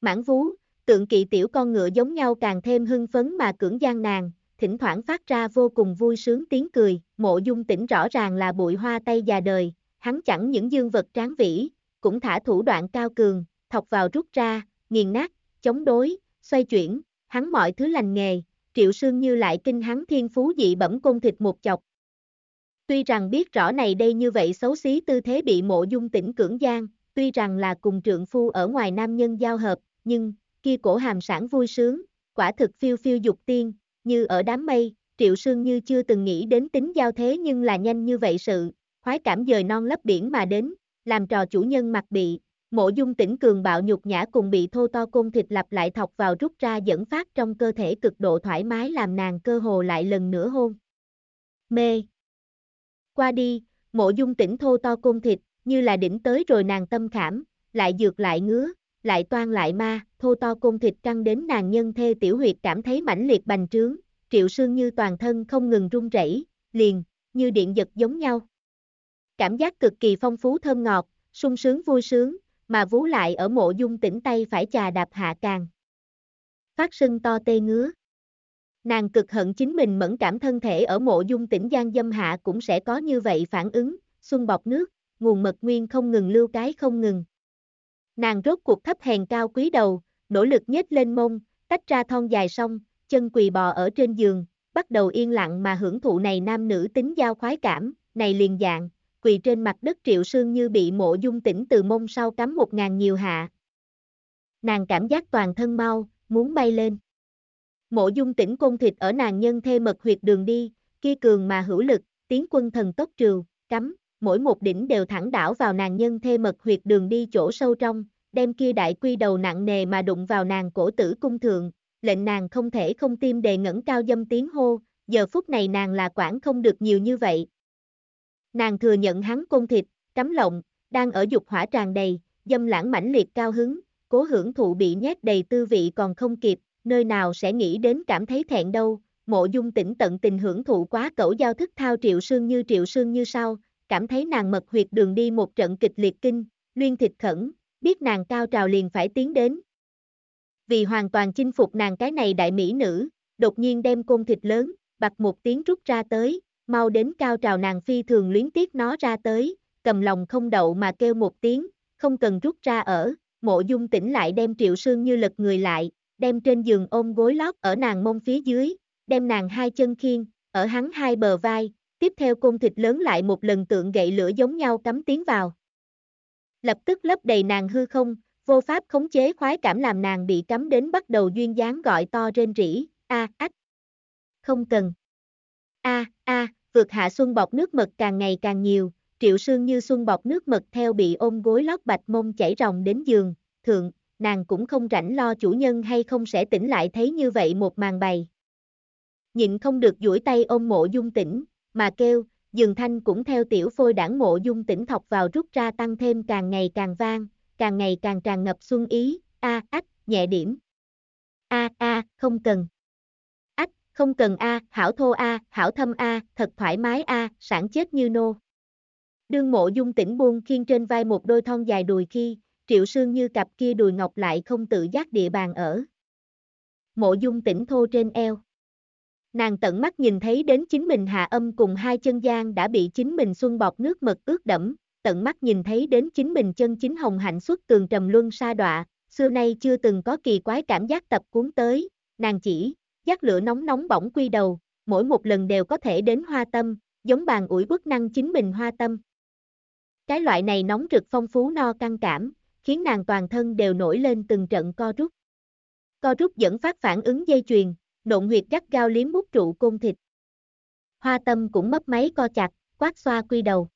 Mãn vú, tượng kỵ tiểu con ngựa giống nhau càng thêm hưng phấn mà cưỡng gian nàng, thỉnh thoảng phát ra vô cùng vui sướng tiếng cười, mộ dung tỉnh rõ ràng là bụi hoa tay già đời, hắn chẳng những dương vật tráng vĩ, cũng thả thủ đoạn cao cường, thọc vào rút ra, nghiền nát, chống đối, xoay chuyển, hắn mọi thứ lành nghề, triệu sương như lại kinh hắn thiên phú dị bẩm côn thịt một chọc. Tuy rằng biết rõ này đây như vậy xấu xí tư thế bị mộ dung tỉnh cưỡng gian, tuy rằng là cùng trượng phu ở ngoài nam nhân giao hợp, nhưng, kia cổ hàm sản vui sướng, quả thực phiêu phiêu dục tiên, như ở đám mây, triệu sương như chưa từng nghĩ đến tính giao thế nhưng là nhanh như vậy sự, khoái cảm dời non lấp biển mà đến, làm trò chủ nhân mặt bị, mộ dung tỉnh cường bạo nhục nhã cùng bị thô to côn thịt lặp lại thọc vào rút ra dẫn phát trong cơ thể cực độ thoải mái làm nàng cơ hồ lại lần nữa hôn. Mê Qua đi, mộ dung tỉnh thô to côn thịt, như là đỉnh tới rồi nàng tâm khảm, lại dược lại ngứa, lại toan lại ma, thô to côn thịt căng đến nàng nhân thê tiểu huyệt cảm thấy mãnh liệt bành trướng, triệu sương như toàn thân không ngừng run rẩy, liền, như điện giật giống nhau. Cảm giác cực kỳ phong phú thơm ngọt, sung sướng vui sướng, mà vú lại ở mộ dung tỉnh tay phải chà đạp hạ càng. Phát sưng to tê ngứa. Nàng cực hận chính mình mẫn cảm thân thể ở mộ dung tỉnh gian dâm hạ cũng sẽ có như vậy phản ứng, xuân bọc nước, nguồn mật nguyên không ngừng lưu cái không ngừng. Nàng rốt cuộc thấp hèn cao quý đầu, nỗ lực nhếch lên mông, tách ra thon dài xong, chân quỳ bò ở trên giường, bắt đầu yên lặng mà hưởng thụ này nam nữ tính giao khoái cảm, này liền dạng, quỳ trên mặt đất triệu sương như bị mộ dung tỉnh từ mông sau cắm một ngàn nhiều hạ. Nàng cảm giác toàn thân mau, muốn bay lên. Mộ dung tỉnh côn thịt ở nàng nhân thê mật huyệt đường đi, kia cường mà hữu lực, tiến quân thần tốc trừ, cắm, mỗi một đỉnh đều thẳng đảo vào nàng nhân thê mật huyệt đường đi chỗ sâu trong, đem kia đại quy đầu nặng nề mà đụng vào nàng cổ tử cung thượng, lệnh nàng không thể không tim đề ngẩng cao dâm tiếng hô, giờ phút này nàng là quản không được nhiều như vậy. Nàng thừa nhận hắn côn thịt, cắm lộng, đang ở dục hỏa tràn đầy, dâm lãng mãnh liệt cao hứng, cố hưởng thụ bị nhét đầy tư vị còn không kịp, nơi nào sẽ nghĩ đến cảm thấy thẹn đâu, mộ dung tỉnh tận tình hưởng thụ quá cẩu giao thức thao triệu sương như triệu sương như sau, cảm thấy nàng mật huyệt đường đi một trận kịch liệt kinh, liên thịt khẩn, biết nàng cao trào liền phải tiến đến. Vì hoàn toàn chinh phục nàng cái này đại mỹ nữ, đột nhiên đem côn thịt lớn, bật một tiếng rút ra tới, mau đến cao trào nàng phi thường luyến tiếc nó ra tới, cầm lòng không đậu mà kêu một tiếng, không cần rút ra ở, mộ dung tỉnh lại đem triệu sương như lật người lại, đem trên giường ôm gối lót ở nàng mông phía dưới, đem nàng hai chân khiên, ở hắn hai bờ vai, tiếp theo côn thịt lớn lại một lần tượng gậy lửa giống nhau cắm tiến vào. Lập tức lấp đầy nàng hư không, vô pháp khống chế khoái cảm làm nàng bị cắm đến bắt đầu duyên dáng gọi to trên rỉ, a ách. Không cần. A a, vượt hạ xuân bọc nước mật càng ngày càng nhiều, triệu sương như xuân bọc nước mật theo bị ôm gối lót bạch mông chảy ròng đến giường, thượng, nàng cũng không rảnh lo chủ nhân hay không sẽ tỉnh lại thấy như vậy một màn bày. Nhịn không được duỗi tay ôm mộ dung tỉnh, mà kêu, dường thanh cũng theo tiểu phôi đảng mộ dung tỉnh thọc vào rút ra tăng thêm càng ngày càng vang, càng ngày càng tràn ngập xuân ý, a ách, nhẹ điểm. A a, không cần. Ách, không cần a, hảo thô a, hảo thâm a, thật thoải mái a, sản chết như nô. Đương mộ dung tỉnh buông khiên trên vai một đôi thon dài đùi khi, triệu sương như cặp kia đùi ngọc lại không tự giác địa bàn ở. Mộ dung tỉnh thô trên eo. Nàng tận mắt nhìn thấy đến chính mình hạ âm cùng hai chân gian đã bị chính mình xuân bọt nước mật ướt đẫm, tận mắt nhìn thấy đến chính mình chân chính hồng hạnh xuất tường trầm luân sa đọa, xưa nay chưa từng có kỳ quái cảm giác tập cuốn tới, nàng chỉ, giác lửa nóng nóng bỏng quy đầu, mỗi một lần đều có thể đến hoa tâm, giống bàn ủi bức năng chính mình hoa tâm. Cái loại này nóng rực phong phú no căng cảm, khiến nàng toàn thân đều nổi lên từng trận co rút. Co rút dẫn phát phản ứng dây chuyền, độn huyệt gắt gao liếm bút trụ côn thịt. Hoa tâm cũng mấp máy co chặt, quát xoa quy đầu.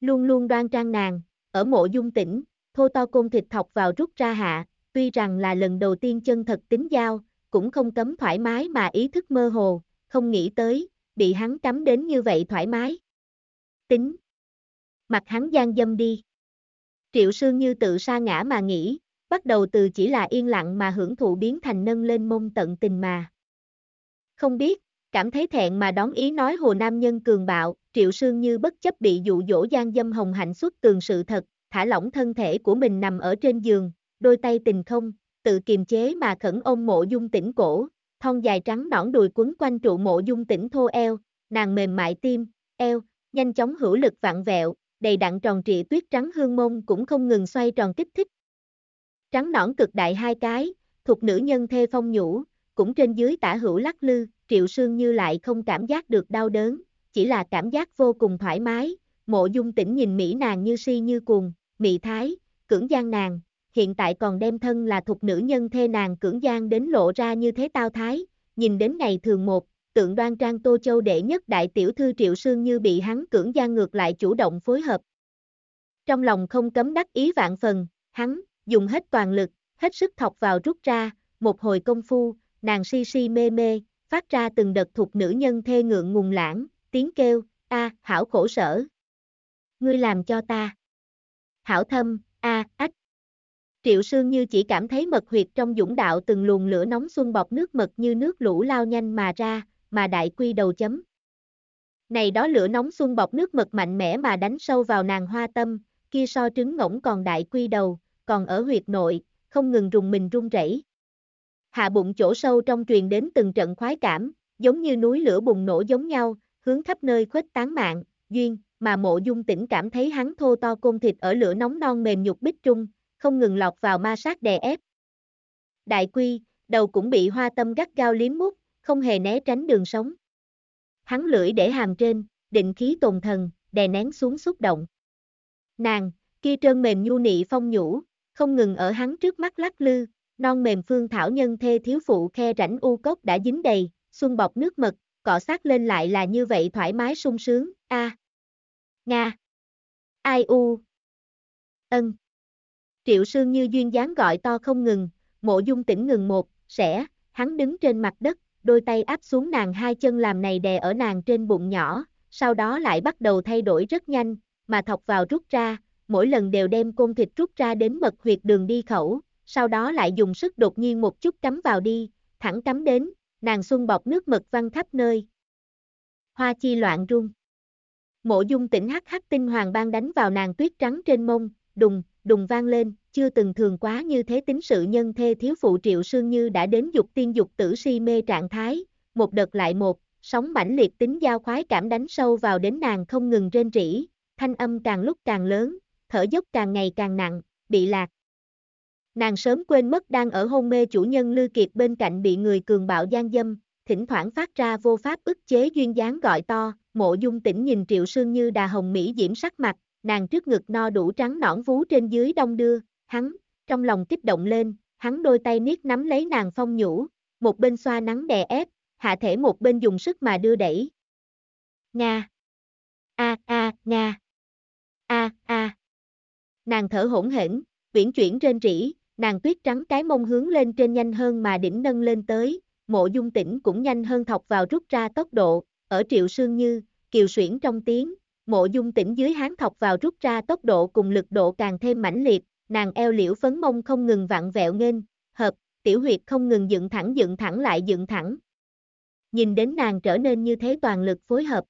Luôn luôn đoan trang nàng, ở mộ dung tỉnh, thô to côn thịt thọc vào rút ra hạ, tuy rằng là lần đầu tiên chân thật tính giao, cũng không cấm thoải mái mà ý thức mơ hồ, không nghĩ tới, bị hắn cắm đến như vậy thoải mái. Tính. Mặt hắn gian dâm đi. Triệu Sương như tự sa ngã mà nghĩ, bắt đầu từ chỉ là yên lặng mà hưởng thụ biến thành nâng lên mông tận tình mà. Không biết, cảm thấy thẹn mà đón ý nói hồ nam nhân cường bạo, Triệu Sương như bất chấp bị dụ dỗ gian dâm hồng hạnh xuất tường sự thật, thả lỏng thân thể của mình nằm ở trên giường, đôi tay tình không, tự kiềm chế mà khẩn ôm mộ dung tỉnh cổ, thon dài trắng nõn đùi quấn quanh trụ mộ dung tỉnh thô eo, nàng mềm mại tim, eo, nhanh chóng hữu lực vặn vẹo, đầy đặn tròn trịa tuyết trắng hương mông cũng không ngừng xoay tròn kích thích. Trắng nõn cực đại hai cái, thuộc nữ nhân thê phong nhũ, cũng trên dưới tả hữu lắc lư, triệu sương như lại không cảm giác được đau đớn, chỉ là cảm giác vô cùng thoải mái, mộ dung tỉnh nhìn Mỹ nàng như si như cuồng, mỹ thái, cưỡng gian nàng, hiện tại còn đem thân là thuộc nữ nhân thê nàng cưỡng gian đến lộ ra như thế tao thái, nhìn đến ngày thường một, tượng đoan trang Tô Châu đệ nhất đại tiểu thư Triệu Sương như bị hắn cưỡng gian ngược lại chủ động phối hợp. Trong lòng không cấm đắc ý vạn phần, hắn, dùng hết toàn lực, hết sức thọc vào rút ra, một hồi công phu, nàng si si mê mê, phát ra từng đợt thuộc nữ nhân thê ngượng ngùng lãng, tiếng kêu, a hảo khổ sở. Ngươi làm cho ta. Hảo thâm, a ách. Triệu Sương như chỉ cảm thấy mật huyệt trong dũng đạo từng luồng lửa nóng xuân bọc nước mật như nước lũ lao nhanh mà ra, mà đại quy đầu chấm. Này đó lửa nóng xuân bọc nước mật mạnh mẽ mà đánh sâu vào nàng hoa tâm, kia so trứng ngỗng còn đại quy đầu, còn ở huyệt nội, không ngừng rùng mình run rẩy. Hạ bụng chỗ sâu trong truyền đến từng trận khoái cảm, giống như núi lửa bùng nổ giống nhau, hướng khắp nơi khuếch tán mạng, duyên, mà mộ dung tỉnh cảm thấy hắn thô to côn thịt ở lửa nóng non mềm nhục bích trung, không ngừng lọt vào ma sát đè ép. Đại quy, đầu cũng bị hoa tâm gắt gao liếm mút, không hề né tránh đường sống. Hắn lưỡi để hàm trên, định khí tồn thần, đè nén xuống xúc động. Nàng, kia trơn mềm nhu nị phong nhũ, không ngừng ở hắn trước mắt lắc lư, non mềm phương thảo nhân thê thiếu phụ khe rảnh u cốc đã dính đầy, xuân bọc nước mật, cọ sát lên lại là như vậy thoải mái sung sướng, a Nga. Ai u. Ân. Triệu sương như duyên dáng gọi to không ngừng, mộ dung tỉnh ngừng một, sẽ, hắn đứng trên mặt đất, đôi tay áp xuống nàng hai chân làm này đè ở nàng trên bụng nhỏ, sau đó lại bắt đầu thay đổi rất nhanh, mà thọc vào rút ra, mỗi lần đều đem côn thịt rút ra đến mật huyệt đường đi khẩu, sau đó lại dùng sức đột nhiên một chút cắm vào đi, thẳng cắm đến, nàng xuân bọc nước mật văng khắp nơi. Hoa chi loạn rung. Mộ dung tỉnh hắc hắc tinh hoàng ban đánh vào nàng tuyết trắng trên mông, đùng, đùng vang lên, chưa từng thường quá như thế tính sự nhân thê thiếu phụ triệu sương như đã đến dục tiên dục tử si mê trạng thái, một đợt lại một, sóng mãnh liệt tính giao khoái cảm đánh sâu vào đến nàng không ngừng rên rỉ, thanh âm càng lúc càng lớn, thở dốc càng ngày càng nặng, bị lạc. Nàng sớm quên mất đang ở hôn mê chủ nhân Lư Kiệt bên cạnh bị người cường bạo gian dâm, thỉnh thoảng phát ra vô pháp ức chế duyên dáng gọi to, mộ dung tỉnh nhìn triệu sương như đà hồng Mỹ diễm sắc mặt, nàng trước ngực no đủ trắng nõn vú trên dưới đông đưa, hắn, trong lòng kích động lên, hắn đôi tay niết nắm lấy nàng phong nhũ, một bên xoa nắng đè ép, hạ thể một bên dùng sức mà đưa đẩy. Nga. A a Nga. A a. Nàng thở hỗn hển, viễn chuyển trên rỉ, nàng tuyết trắng cái mông hướng lên trên nhanh hơn mà đỉnh nâng lên tới, mộ dung tỉnh cũng nhanh hơn thọc vào rút ra tốc độ, ở triệu sương như, kiều xuyển trong tiếng, mộ dung tỉnh dưới hán thọc vào rút ra tốc độ cùng lực độ càng thêm mãnh liệt, nàng eo liễu phấn mông không ngừng vặn vẹo nghênh, hợp, tiểu huyệt không ngừng dựng thẳng dựng thẳng lại dựng thẳng. Nhìn đến nàng trở nên như thế toàn lực phối hợp.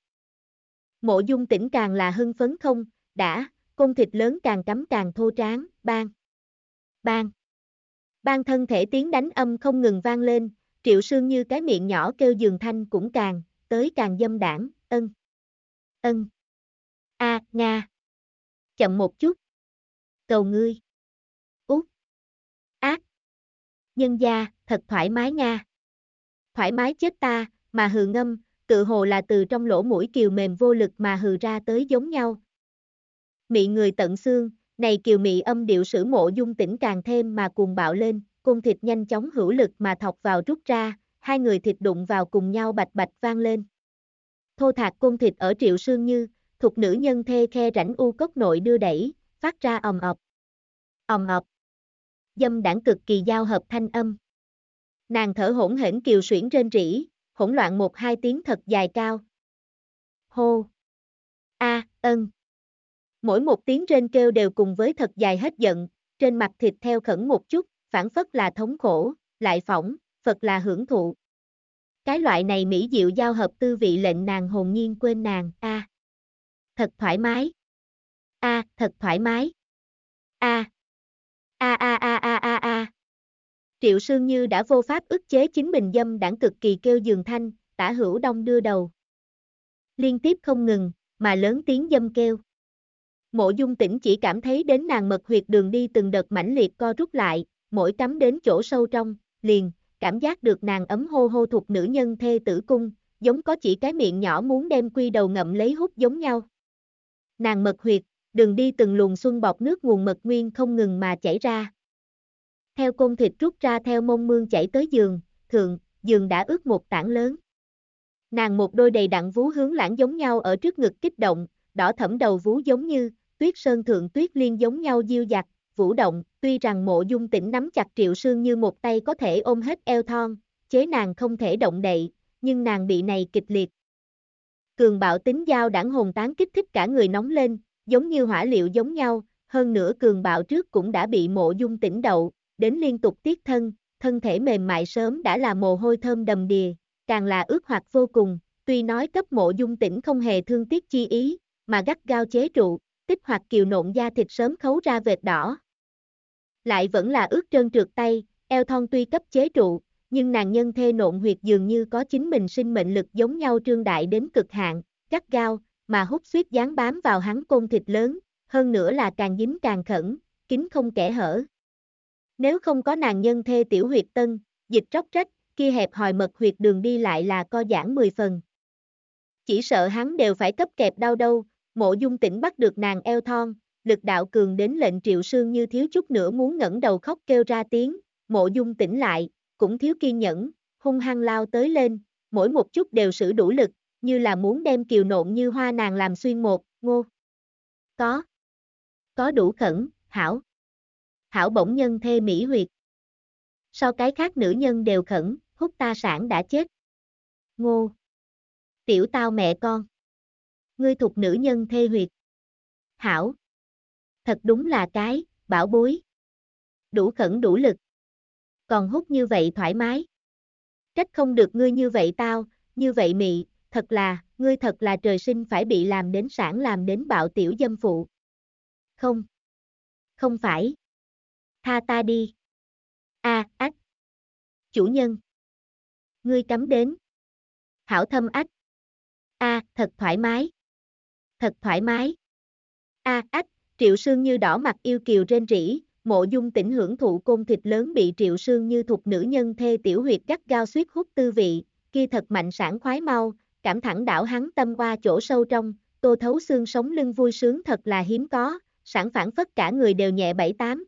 Mộ dung tỉnh càng là hưng phấn không, đã, cung thịt lớn càng cắm càng thô tráng, bang, bang. Bang thân thể tiếng đánh âm không ngừng vang lên, triệu sương như cái miệng nhỏ kêu giường thanh cũng càng, tới càng dâm đảng, ân, ân, a nga, chậm một chút, cầu ngươi, út, ác, nhân gia, thật thoải mái nga, thoải mái chết ta, mà hừ ngâm, tự hồ là từ trong lỗ mũi kiều mềm vô lực mà hừ ra tới giống nhau. Mị người tận xương, này kiều mị âm điệu sử mộ dung tỉnh càng thêm mà cuồng bạo lên, cung thịt nhanh chóng hữu lực mà thọc vào rút ra, hai người thịt đụng vào cùng nhau bạch bạch vang lên. Thô thạc cung thịt ở triệu sương như, thuộc nữ nhân thê khe rảnh u cốc nội đưa đẩy, phát ra ầm ọc. ầm ọc. Dâm đảng cực kỳ giao hợp thanh âm. Nàng thở hỗn hển kiều xuyển trên rỉ, hỗn loạn một hai tiếng thật dài cao. Hô. A, ân. Mỗi một tiếng trên kêu đều cùng với thật dài hết giận, trên mặt thịt theo khẩn một chút, phản phất là thống khổ, lại phỏng, Phật là hưởng thụ. Cái loại này mỹ diệu giao hợp tư vị lệnh nàng hồn nhiên quên nàng, a. Thật thoải mái. A, thật thoải mái. A. A a a a a a. Triệu Sương Như đã vô pháp ức chế chính mình dâm đảng cực kỳ kêu giường thanh, tả hữu đông đưa đầu. Liên tiếp không ngừng, mà lớn tiếng dâm kêu. Mộ dung tỉnh chỉ cảm thấy đến nàng mật huyệt đường đi từng đợt mãnh liệt co rút lại, mỗi cắm đến chỗ sâu trong, liền, cảm giác được nàng ấm hô hô thuộc nữ nhân thê tử cung, giống có chỉ cái miệng nhỏ muốn đem quy đầu ngậm lấy hút giống nhau. Nàng mật huyệt, đường đi từng luồng xuân bọt nước nguồn mật nguyên không ngừng mà chảy ra. Theo côn thịt rút ra theo mông mương chảy tới giường, thượng, giường đã ướt một tảng lớn. Nàng một đôi đầy đặn vú hướng lãng giống nhau ở trước ngực kích động, đỏ thẫm đầu vú giống như, tuyết sơn thượng tuyết liên giống nhau diêu dặt, vũ động, tuy rằng mộ dung tỉnh nắm chặt triệu sương như một tay có thể ôm hết eo thon, chế nàng không thể động đậy, nhưng nàng bị này kịch liệt. Cường bạo tính giao đảng hồn tán kích thích cả người nóng lên, giống như hỏa liệu giống nhau, hơn nữa cường bạo trước cũng đã bị mộ dung tỉnh đậu, đến liên tục tiết thân, thân thể mềm mại sớm đã là mồ hôi thơm đầm đìa, càng là ướt hoặc vô cùng, tuy nói cấp mộ dung tỉnh không hề thương tiếc chi ý, mà gắt gao chế trụ, tích hoạt kiều nộn da thịt sớm khấu ra vệt đỏ. Lại vẫn là ướt trơn trượt tay, eo thon tuy cấp chế trụ, nhưng nàng nhân thê nộn huyệt dường như có chính mình sinh mệnh lực giống nhau trương đại đến cực hạn, gắt gao, mà hút suýt dán bám vào hắn côn thịt lớn, hơn nữa là càng dính càng khẩn, kín không kẻ hở. Nếu không có nàng nhân thê tiểu huyệt tân, dịch róc trách, kia hẹp hòi mật huyệt đường đi lại là co giãn 10 phần. Chỉ sợ hắn đều phải cấp kẹp đau đâu, mộ dung tỉnh bắt được nàng eo thon, lực đạo cường đến lệnh triệu sương như thiếu chút nữa muốn ngẩng đầu khóc kêu ra tiếng, mộ dung tỉnh lại, cũng thiếu kiên nhẫn, hung hăng lao tới lên, mỗi một chút đều sử đủ lực, như là muốn đem kiều nộn như hoa nàng làm xuyên một, ngô. Có. Có đủ khẩn, hảo. Hảo bổng nhân thê mỹ huyệt. So cái khác nữ nhân đều khẩn, hút ta sản đã chết. Ngô. Tiểu tao mẹ con. Ngươi thuộc nữ nhân thê huyệt. Hảo. Thật đúng là cái, bảo bối. Đủ khẩn đủ lực. Còn hút như vậy thoải mái. Trách không được ngươi như vậy tao, như vậy mị, thật là, ngươi thật là trời sinh phải bị làm đến sản làm đến bạo tiểu dâm phụ. Không. Không phải. Tha ta đi. A, ách. Chủ nhân. Ngươi cắm đến. Hảo thâm ách. A, thật thoải mái. Thật thoải mái. A, ách, triệu sương như đỏ mặt yêu kiều trên rỉ, mộ dung tỉnh hưởng thụ côn thịt lớn bị triệu sương như thuộc nữ nhân thê tiểu huyệt gắt gao suýt hút tư vị, kia thật mạnh sản khoái mau, cảm thẳng đảo hắn tâm qua chỗ sâu trong, tô thấu xương sống lưng vui sướng thật là hiếm có, sản phản phất cả người đều nhẹ bảy tám.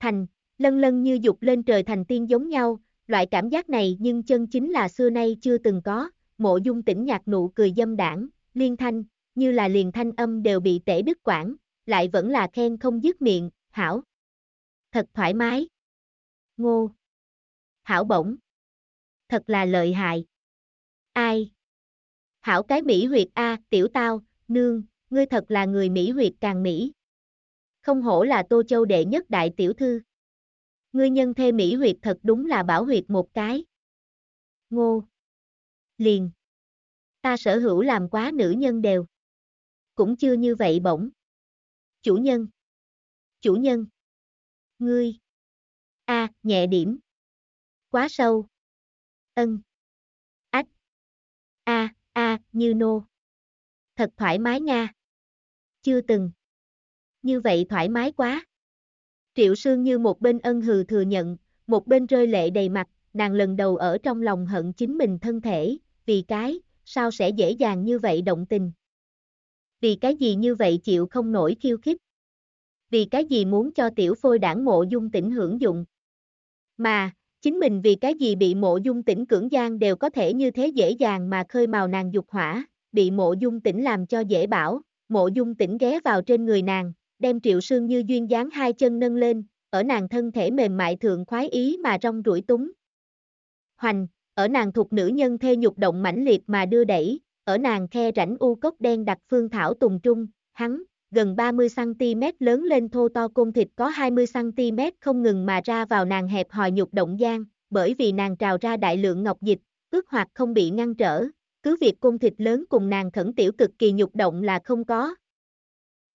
Thành, lân lân như dục lên trời thành tiên giống nhau, loại cảm giác này nhưng chân chính là xưa nay chưa từng có, mộ dung tỉnh nhạc nụ cười dâm đảng, liên thanh, như là liền thanh âm đều bị tể đứt quảng, lại vẫn là khen không dứt miệng, hảo. Thật thoải mái. Ngô. Hảo bổng. Thật là lợi hại. Ai? Hảo cái Mỹ huyệt A, tiểu tao, nương, ngươi thật là người Mỹ huyệt càng Mỹ. Không hổ là Tô Châu đệ nhất đại tiểu thư. Ngươi nhân thê Mỹ huyệt thật đúng là bảo huyệt một cái. Ngô. Liền. Ta sở hữu làm quá nữ nhân đều. Cũng chưa như vậy bỗng Chủ nhân. Chủ nhân. Ngươi. A, nhẹ điểm. Quá sâu. Ân. Ách. A, a, như nô. Thật thoải mái nha. Chưa từng. Như vậy thoải mái quá. Triệu Sương như một bên ân hừ thừa nhận, một bên rơi lệ đầy mặt, nàng lần đầu ở trong lòng hận chính mình thân thể, vì cái, sao sẽ dễ dàng như vậy động tình. Vì cái gì như vậy chịu không nổi khiêu khích. Vì cái gì muốn cho tiểu phôi đảng mộ dung tỉnh hưởng dụng. Mà, chính mình vì cái gì bị mộ dung tỉnh cưỡng gian đều có thể như thế dễ dàng mà khơi màu nàng dục hỏa, bị mộ dung tỉnh làm cho dễ bảo, mộ dung tỉnh ghé vào trên người nàng, đem triệu sương như duyên dáng hai chân nâng lên, ở nàng thân thể mềm mại thượng khoái ý mà rong rủi túng. Hoành, ở nàng thuộc nữ nhân thê nhục động mãnh liệt mà đưa đẩy, ở nàng khe rãnh u cốc đen đặt phương thảo tùng trung, hắn, gần 30cm lớn lên thô to côn thịt có 20cm không ngừng mà ra vào nàng hẹp hòi nhục động gian, bởi vì nàng trào ra đại lượng ngọc dịch, ước hoặc không bị ngăn trở, cứ việc côn thịt lớn cùng nàng khẩn tiểu cực kỳ nhục động là không có.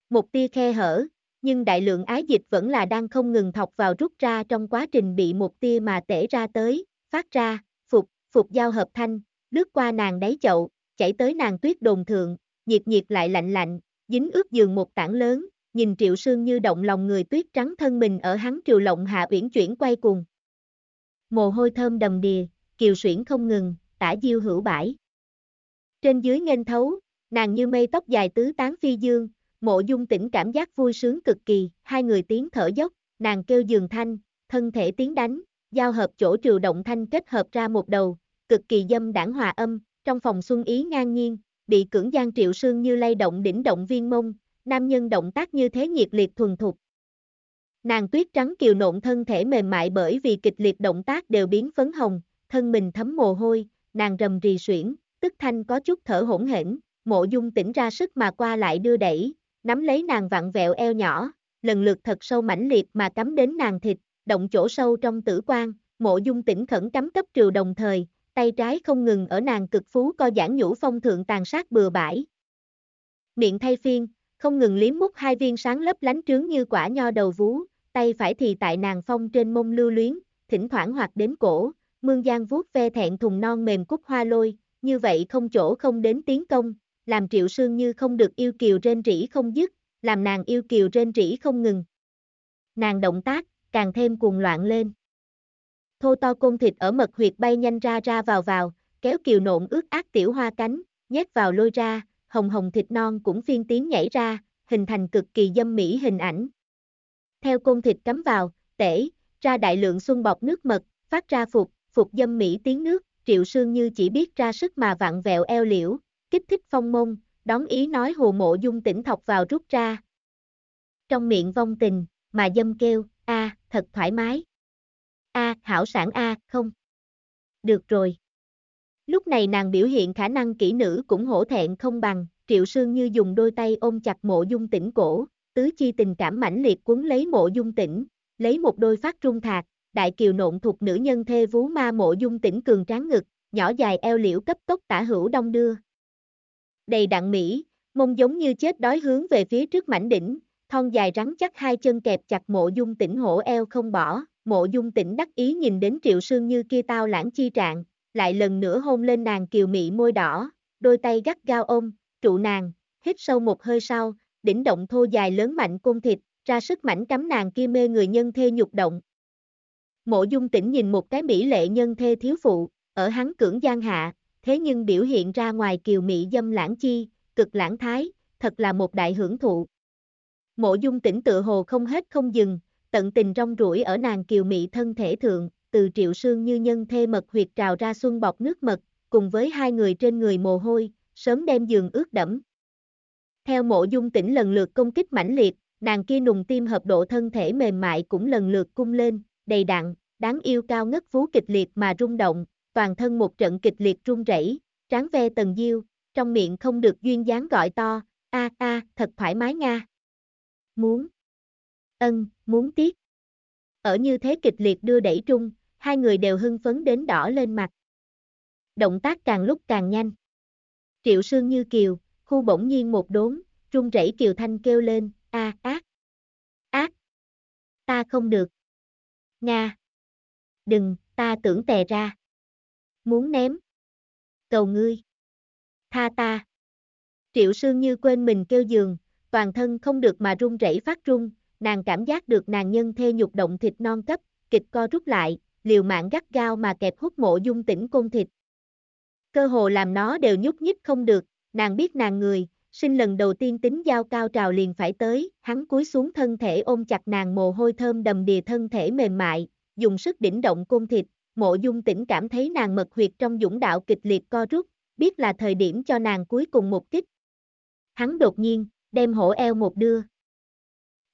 Một tia khe hở, nhưng đại lượng ái dịch vẫn là đang không ngừng thọc vào rút ra trong quá trình bị một tia mà tể ra tới, phát ra, phục, phục giao hợp thanh, lướt qua nàng đáy chậu, chảy tới nàng tuyết đồn thượng, nhiệt nhiệt lại lạnh lạnh, dính ướt giường một tảng lớn, nhìn triệu sương như động lòng người tuyết trắng thân mình ở hắn triều lộng hạ uyển chuyển quay cùng. Mồ hôi thơm đầm đìa, kiều xuyển không ngừng, tả diêu hữu bãi. Trên dưới nghênh thấu, nàng như mây tóc dài tứ tán phi dương, mộ dung tỉnh cảm giác vui sướng cực kỳ, hai người tiếng thở dốc, nàng kêu giường thanh, thân thể tiếng đánh, giao hợp chỗ triều động thanh kết hợp ra một đầu, cực kỳ dâm đảng hòa âm, trong phòng xuân ý ngang nhiên, bị cưỡng gian triệu sương như lay động đỉnh động viên mông, nam nhân động tác như thế nhiệt liệt thuần thục. Nàng tuyết trắng kiều nộn thân thể mềm mại bởi vì kịch liệt động tác đều biến phấn hồng, thân mình thấm mồ hôi, nàng rầm rì suyễn, tức thanh có chút thở hỗn hển, mộ dung tỉnh ra sức mà qua lại đưa đẩy, nắm lấy nàng vặn vẹo eo nhỏ, lần lượt thật sâu mãnh liệt mà cắm đến nàng thịt, động chỗ sâu trong tử quan, mộ dung tỉnh khẩn cắm cấp triều đồng thời, tay trái không ngừng ở nàng cực phú co giãn nhũ phong thượng tàn sát bừa bãi. Miệng thay phiên, không ngừng liếm mút hai viên sáng lấp lánh trướng như quả nho đầu vú, tay phải thì tại nàng phong trên mông lưu luyến, thỉnh thoảng hoặc đến cổ, mương giang vuốt ve thẹn thùng non mềm cúc hoa lôi, như vậy không chỗ không đến tiến công, làm triệu sương như không được yêu kiều trên rỉ không dứt, làm nàng yêu kiều trên rỉ không ngừng. Nàng động tác, càng thêm cuồng loạn lên. Thô to côn thịt ở mật huyệt bay nhanh ra ra vào vào, kéo kiều nộn ướt ác tiểu hoa cánh, nhét vào lôi ra, hồng hồng thịt non cũng phiên tiếng nhảy ra, hình thành cực kỳ dâm mỹ hình ảnh. Theo côn thịt cắm vào, tể, ra đại lượng xuân bọc nước mật, phát ra phục, phục dâm mỹ tiếng nước, triệu sương như chỉ biết ra sức mà vặn vẹo eo liễu, kích thích phong mông, đón ý nói hồ mộ dung tỉnh thọc vào rút ra. Trong miệng vong tình, mà dâm kêu, a thật thoải mái a hảo sản a không. Được rồi. Lúc này nàng biểu hiện khả năng kỹ nữ cũng hổ thẹn không bằng, triệu sương như dùng đôi tay ôm chặt mộ dung tỉnh cổ, tứ chi tình cảm mãnh liệt quấn lấy mộ dung tỉnh, lấy một đôi phát trung thạc, đại kiều nộn thuộc nữ nhân thê vú ma mộ dung tỉnh cường tráng ngực, nhỏ dài eo liễu cấp tốc tả hữu đông đưa, đầy đặn mỹ, mông giống như chết đói hướng về phía trước mảnh đỉnh, thon dài rắn chắc hai chân kẹp chặt mộ dung tỉnh hổ eo không bỏ, mộ dung tỉnh đắc ý nhìn đến triệu sương như kia tao lãng chi trạng, lại lần nữa hôn lên nàng kiều mị môi đỏ, đôi tay gắt gao ôm, trụ nàng, hít sâu một hơi sau, đỉnh động thô dài lớn mạnh côn thịt, ra sức mảnh cắm nàng kia mê người nhân thê nhục động. Mộ dung tỉnh nhìn một cái mỹ lệ nhân thê thiếu phụ, ở hắn cưỡng gian hạ, thế nhưng biểu hiện ra ngoài kiều mỹ dâm lãng chi, cực lãng thái, thật là một đại hưởng thụ. Mộ dung tỉnh tự hồ không hết không dừng, tận tình rong ruổi ở nàng kiều mỹ thân thể thượng, từ triệu sương như nhân thê mật huyệt trào ra xuân bọc nước mật, cùng với hai người trên người mồ hôi, sớm đem giường ướt đẫm. Theo mộ dung tỉnh lần lượt công kích mãnh liệt, nàng kia nùng tim hợp độ thân thể mềm mại cũng lần lượt cung lên, đầy đặn, đáng yêu cao ngất vú kịch liệt mà rung động, toàn thân một trận kịch liệt rung rẩy, tráng ve tần diêu, trong miệng không được duyên dáng gọi to, a a, thật thoải mái nga. Muốn. Ân, muốn tiếc. Ở như thế kịch liệt đưa đẩy trung, hai người đều hưng phấn đến đỏ lên mặt. Động tác càng lúc càng nhanh. Triệu Sương như kiều, khu bỗng nhiên một đốn, run rẩy kiều thanh kêu lên, a ác. Ác. Ta không được. Nga. Đừng, ta tưởng tè ra. Muốn ném. Cầu ngươi. Tha ta. Triệu Sương như quên mình kêu giường, toàn thân không được mà run rẩy phát run, nàng cảm giác được nàng nhân thê nhục động thịt non cấp, kịch co rút lại, liều mạng gắt gao mà kẹp hút mộ dung tỉnh côn thịt. Cơ hồ làm nó đều nhúc nhích không được, nàng biết nàng người, sinh lần đầu tiên tính giao cao trào liền phải tới, hắn cúi xuống thân thể ôm chặt nàng mồ hôi thơm đầm đìa thân thể mềm mại, dùng sức đỉnh động côn thịt, mộ dung tỉnh cảm thấy nàng mật huyệt trong dũng đạo kịch liệt co rút, biết là thời điểm cho nàng cuối cùng một kích. Hắn đột nhiên, đem hổ eo một đưa.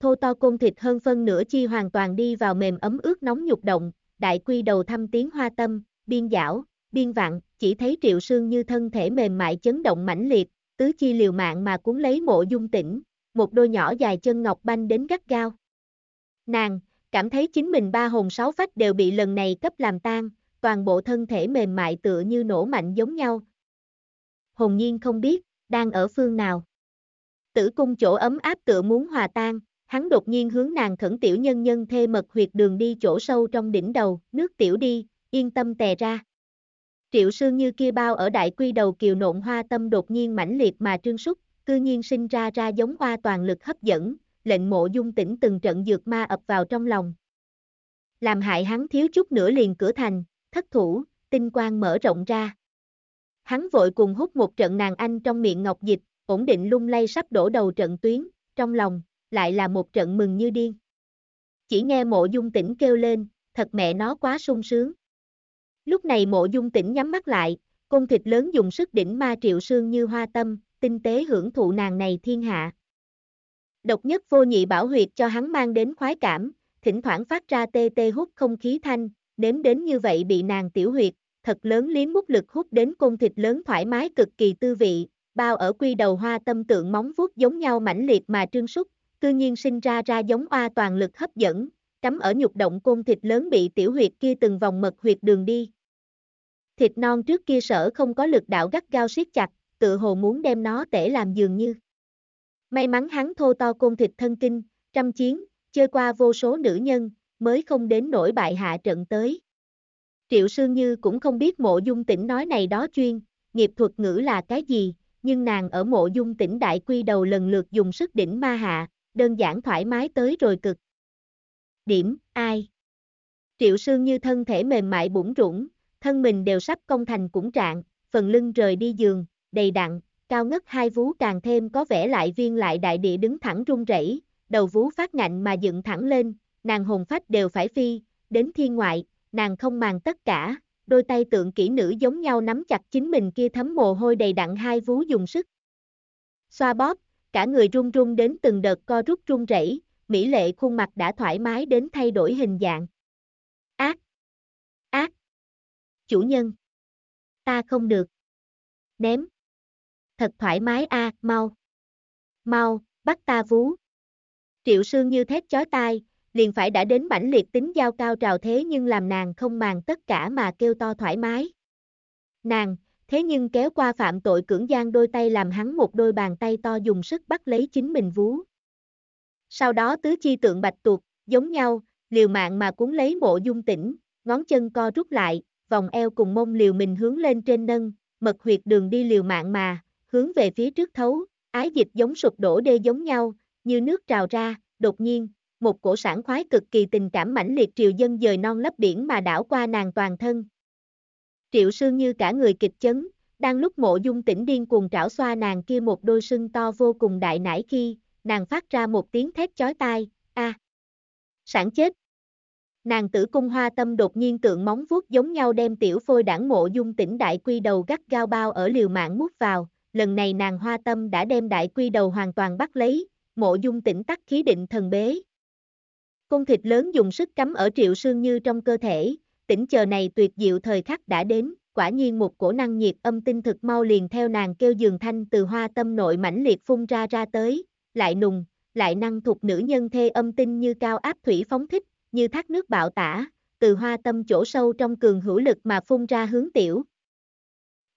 Thô to côn thịt hơn phân nửa chi hoàn toàn đi vào mềm ấm ướt nóng nhục động, đại quy đầu thăm tiếng hoa tâm, biên giảo, biên vặn, chỉ thấy triệu sương như thân thể mềm mại chấn động mãnh liệt, tứ chi liều mạng mà cuốn lấy mộ dung tỉnh, một đôi nhỏ dài chân ngọc banh đến gắt gao. Nàng, cảm thấy chính mình ba hồn sáu phách đều bị lần này cấp làm tan, toàn bộ thân thể mềm mại tựa như nổ mạnh giống nhau. Hồn nhiên không biết, đang ở phương nào. Tử cung chỗ ấm áp tựa muốn hòa tan, hắn đột nhiên hướng nàng khẩn tiểu nhân nhân thê mật huyệt đường đi chỗ sâu trong đỉnh đầu, nước tiểu đi, yên tâm tè ra. Triệu sương như kia bao ở đại quy đầu kiều nộn hoa tâm đột nhiên mãnh liệt mà trương súc, cư nhiên sinh ra ra giống hoa toàn lực hấp dẫn, lệnh mộ dung tỉnh từng trận dược ma ập vào trong lòng. Làm hại hắn thiếu chút nữa liền cửa thành, thất thủ, tinh quang mở rộng ra. Hắn vội cùng hút một trận nàng anh trong miệng ngọc dịch, ổn định lung lay sắp đổ đầu trận tuyến, trong lòng, lại là một trận mừng như điên. Chỉ nghe mộ dung tỉnh kêu lên, thật mẹ nó quá sung sướng. Lúc này mộ dung tỉnh nhắm mắt lại, cung thịt lớn dùng sức đỉnh ma triệu sương như hoa tâm, tinh tế hưởng thụ nàng này thiên hạ. Độc nhất vô nhị bảo huyệt cho hắn mang đến khoái cảm, thỉnh thoảng phát ra tê tê hút không khí thanh, nếm đến như vậy bị nàng tiểu huyệt, thật lớn liếm mút lực hút đến cung thịt lớn thoải mái cực kỳ tư vị, bao ở quy đầu hoa tâm tượng móng vuốt giống nhau mãnh liệt mà trương súc, cư nhiên sinh ra ra giống oa toàn lực hấp dẫn, cắm ở nhục động côn thịt lớn bị tiểu huyệt kia từng vòng mật huyệt đường đi. Thịt non trước kia sở không có lực đạo gắt gao siết chặt, tự hồ muốn đem nó tể làm dường như. May mắn hắn thô to côn thịt thân kinh, trăm chiến, chơi qua vô số nữ nhân, mới không đến nổi bại hạ trận tới. Triệu Sương Như cũng không biết mộ dung tỉnh nói này đó chuyên, nghiệp thuật ngữ là cái gì, nhưng nàng ở mộ dung tỉnh đại quy đầu lần lượt dùng sức đỉnh ma hạ, đơn giản thoải mái tới rồi cực. Điểm, ai? Triệu Sương như thân thể mềm mại bủng rủng, thân mình đều sắp công thành cũng trạng, phần lưng rời đi giường, đầy đặn, cao ngất hai vú càng thêm có vẻ lại viên lại đại địa đứng thẳng rung rẩy, đầu vú phát ngạnh mà dựng thẳng lên, nàng hồn phách đều phải phi, đến thiên ngoại, nàng không màng tất cả, đôi tay tượng kỹ nữ giống nhau nắm chặt chính mình kia thấm mồ hôi đầy đặn hai vú dùng sức. Xoa bóp, cả người run run đến từng đợt co rút run rẩy, mỹ lệ khuôn mặt đã thoải mái đến thay đổi hình dạng. Ác! Ác! Chủ nhân! Ta không được! Ném! Thật thoải mái a, mau! Mau, bắt ta vú! Triệu sương như thét chói tai, liền phải đã đến mãnh liệt tính giao cao trào thế nhưng làm nàng không màng tất cả mà kêu to thoải mái. Nàng, thế nhưng kéo qua phạm tội cưỡng gian đôi tay làm hắn một đôi bàn tay to dùng sức bắt lấy chính mình vú. Sau đó tứ chi tượng bạch tuột, giống nhau, liều mạng mà cuốn lấy mộ dung tỉnh, ngón chân co rút lại, vòng eo cùng mông liều mình hướng lên trên nâng, mật huyệt đường đi liều mạng mà, hướng về phía trước thấu, ái dịch giống sụp đổ đê giống nhau, như nước trào ra, đột nhiên, một cổ sản khoái cực kỳ tình cảm mãnh liệt triều dân dời non lấp biển mà đảo qua nàng toàn thân. Triệu sương như cả người kịch chấn, đang lúc mộ dung tỉnh điên cuồng trảo xoa nàng kia một đôi sưng to vô cùng đại nải khi, nàng phát ra một tiếng thét chói tai, a Sản chết. Nàng tử cung hoa tâm đột nhiên tượng móng vuốt giống nhau đem tiểu phôi đảng mộ dung tỉnh đại quy đầu gắt gao bao ở liều mạng mút vào, lần này nàng hoa tâm đã đem đại quy đầu hoàn toàn bắt lấy, mộ dung tỉnh tắc khí định thần bế. Cung thịt lớn dùng sức cắm ở triệu sương như trong cơ thể, tỉnh chờ này tuyệt diệu thời khắc đã đến, quả nhiên một cổ năng nhiệt âm tinh thực mau liền theo nàng kêu giường thanh từ hoa tâm nội mãnh liệt phun ra ra tới, lại nùng, lại năng thuộc nữ nhân thê âm tinh như cao áp thủy phóng thích, như thác nước bạo tả, từ hoa tâm chỗ sâu trong cường hữu lực mà phun ra hướng tiểu.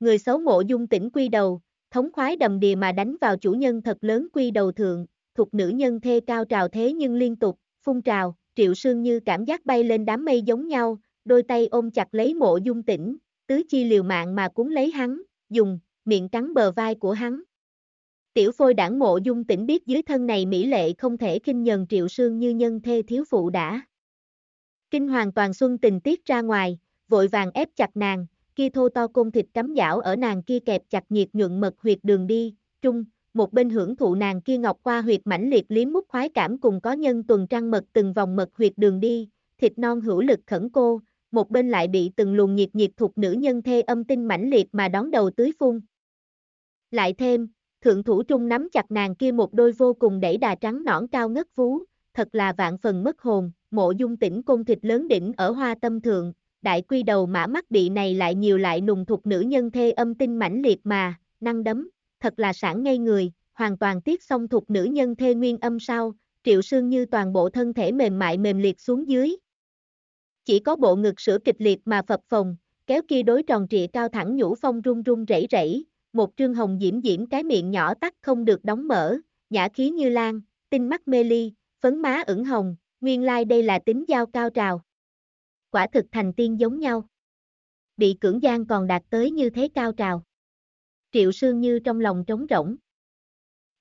Người xấu mộ dung tỉnh quy đầu, thống khoái đầm đìa mà đánh vào chủ nhân thật lớn quy đầu thượng, thuộc nữ nhân thê cao trào thế nhưng liên tục, phun trào, triệu sương như cảm giác bay lên đám mây giống nhau, đôi tay ôm chặt lấy mộ dung tỉnh, tứ chi liều mạng mà cuốn lấy hắn, dùng, miệng cắn bờ vai của hắn. Tiểu phôi đảng mộ dung tỉnh biết dưới thân này mỹ lệ không thể kinh nhần triệu sương như nhân thê thiếu phụ đã. Kinh hoàng toàn xuân tình tiết ra ngoài, vội vàng ép chặt nàng, kia thô to côn thịt cắm dảo ở nàng kia kẹp chặt nhiệt nhuận mật huyệt đường đi, trung, một bên hưởng thụ nàng kia ngọc qua huyệt mãnh liệt liếm mút khoái cảm cùng có nhân tuần trăng mật từng vòng mật huyệt đường đi, thịt non hữu lực khẩn cô, một bên lại bị từng luồng nhiệt nhiệt thuộc nữ nhân thê âm tinh mãnh liệt mà đón đầu tưới phun. Lại thêm, thượng thủ trung nắm chặt nàng kia một đôi vô cùng đẩy đà trắng nõn cao ngất vú, thật là vạn phần mất hồn, mộ dung tỉnh côn thịt lớn đỉnh ở hoa tâm thượng, đại quy đầu mã mắt bị này lại nhiều lại nùng thuộc nữ nhân thê âm tinh mãnh liệt mà, năng đấm, thật là sản ngây người, hoàn toàn tiết xong thuộc nữ nhân thê nguyên âm sau, triệu sương như toàn bộ thân thể mềm mại mềm liệt xuống dưới. Chỉ có bộ ngực sữa kịch liệt mà phập phồng, kéo kia đối tròn trịa cao thẳng nhũ phong run run rẩy rẩy, một trương hồng diễm diễm cái miệng nhỏ tắt không được đóng mở, nhã khí như lan, tinh mắt mê ly, phấn má ửng hồng, nguyên lai like đây là tính giao cao trào. Quả thực thành tiên giống nhau. Bị cưỡng gian còn đạt tới như thế cao trào. Triệu sương như trong lòng trống rỗng.